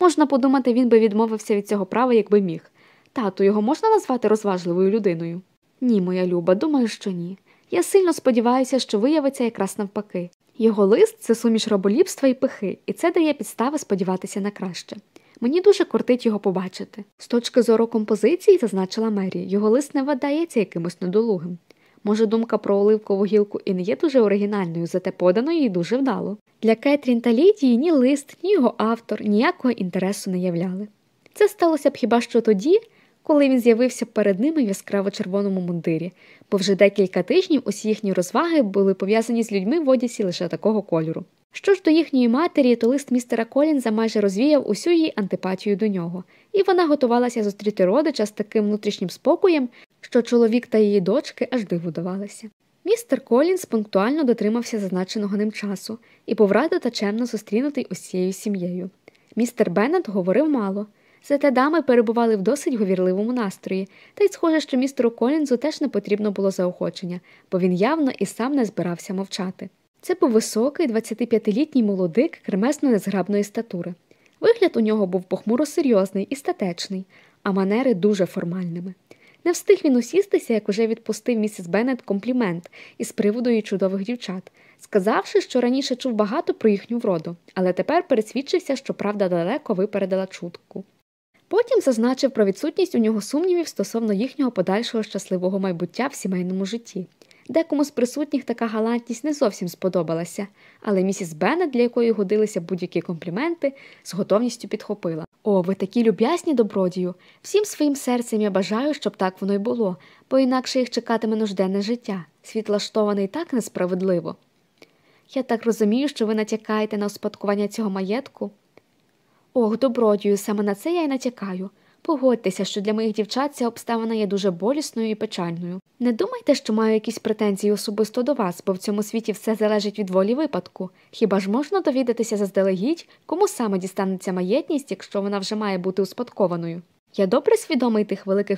Можна подумати, він би відмовився від цього права, якби міг. Тату, його можна назвати розважливою людиною? Ні, моя люба, думаю, що ні. Я сильно сподіваюся, що виявиться якраз навпаки. Його лист це суміш роболіпства і пихи, і це дає підстави сподіватися на краще. Мені дуже кортить його побачити. З точки зору композиції, зазначила Мері, його лист не видається якимось недолугим. Може, думка про оливкову гілку і не є дуже оригінальною, зате поданою і дуже вдало. Для Кетрін та Лідії ні лист, ні його автор ніякого інтересу не являли. Це сталося б хіба що тоді, коли він з'явився перед ними в яскраво червоному мундирі, бо вже декілька тижнів усі їхні розваги були пов'язані з людьми в одязі лише такого кольору. Що ж до їхньої матері, то лист містера Колінза майже розвіяв усю її антипатію до нього, і вона готувалася зустріти родича з таким внутрішнім спокоєм, що чоловік та її дочки аж диву давалися. Містер Колінс пунктуально дотримався зазначеного ним часу і був радо та чемно зустрінутий усією сім'єю. Містер Беннет говорив мало. Зате дами перебували в досить говірливому настрої, та й схоже, що містеру Колінзу теж не потрібно було заохочення, бо він явно і сам не збирався мовчати. Це був високий, 25-літній молодик кремесно незграбної статури. Вигляд у нього був похмуро серйозний і статечний, а манери дуже формальними. Не встиг він усістися, як уже відпустив місіс Беннет комплімент із приводу її чудових дівчат, сказавши, що раніше чув багато про їхню вроду, але тепер пересвідчився, що правда далеко випередила чутку. Потім зазначив про відсутність у нього сумнівів стосовно їхнього подальшого щасливого майбуття в сімейному житті. Декому з присутніх така галантність не зовсім сподобалася, але місіс Беннет, для якої годилися будь-які компліменти, з готовністю підхопила. О, ви такі люб'язні добродію. Всім своїм серцем я бажаю, щоб так воно й було, бо інакше їх чекатиме нужденне життя. Світ влаштований так несправедливо. Я так розумію, що ви натякаєте на успадкування цього маєтку. Ох, добродію, саме на це я й натякаю. Погодьтеся, що для моїх дівчат ця обставина є дуже болісною і печальною. Не думайте, що маю якісь претензії особисто до вас, бо в цьому світі все залежить від волі випадку. Хіба ж можна довідатися заздалегідь, кому саме дістанеться маєтність, якщо вона вже має бути успадкованою? Я добре свідомий тих великих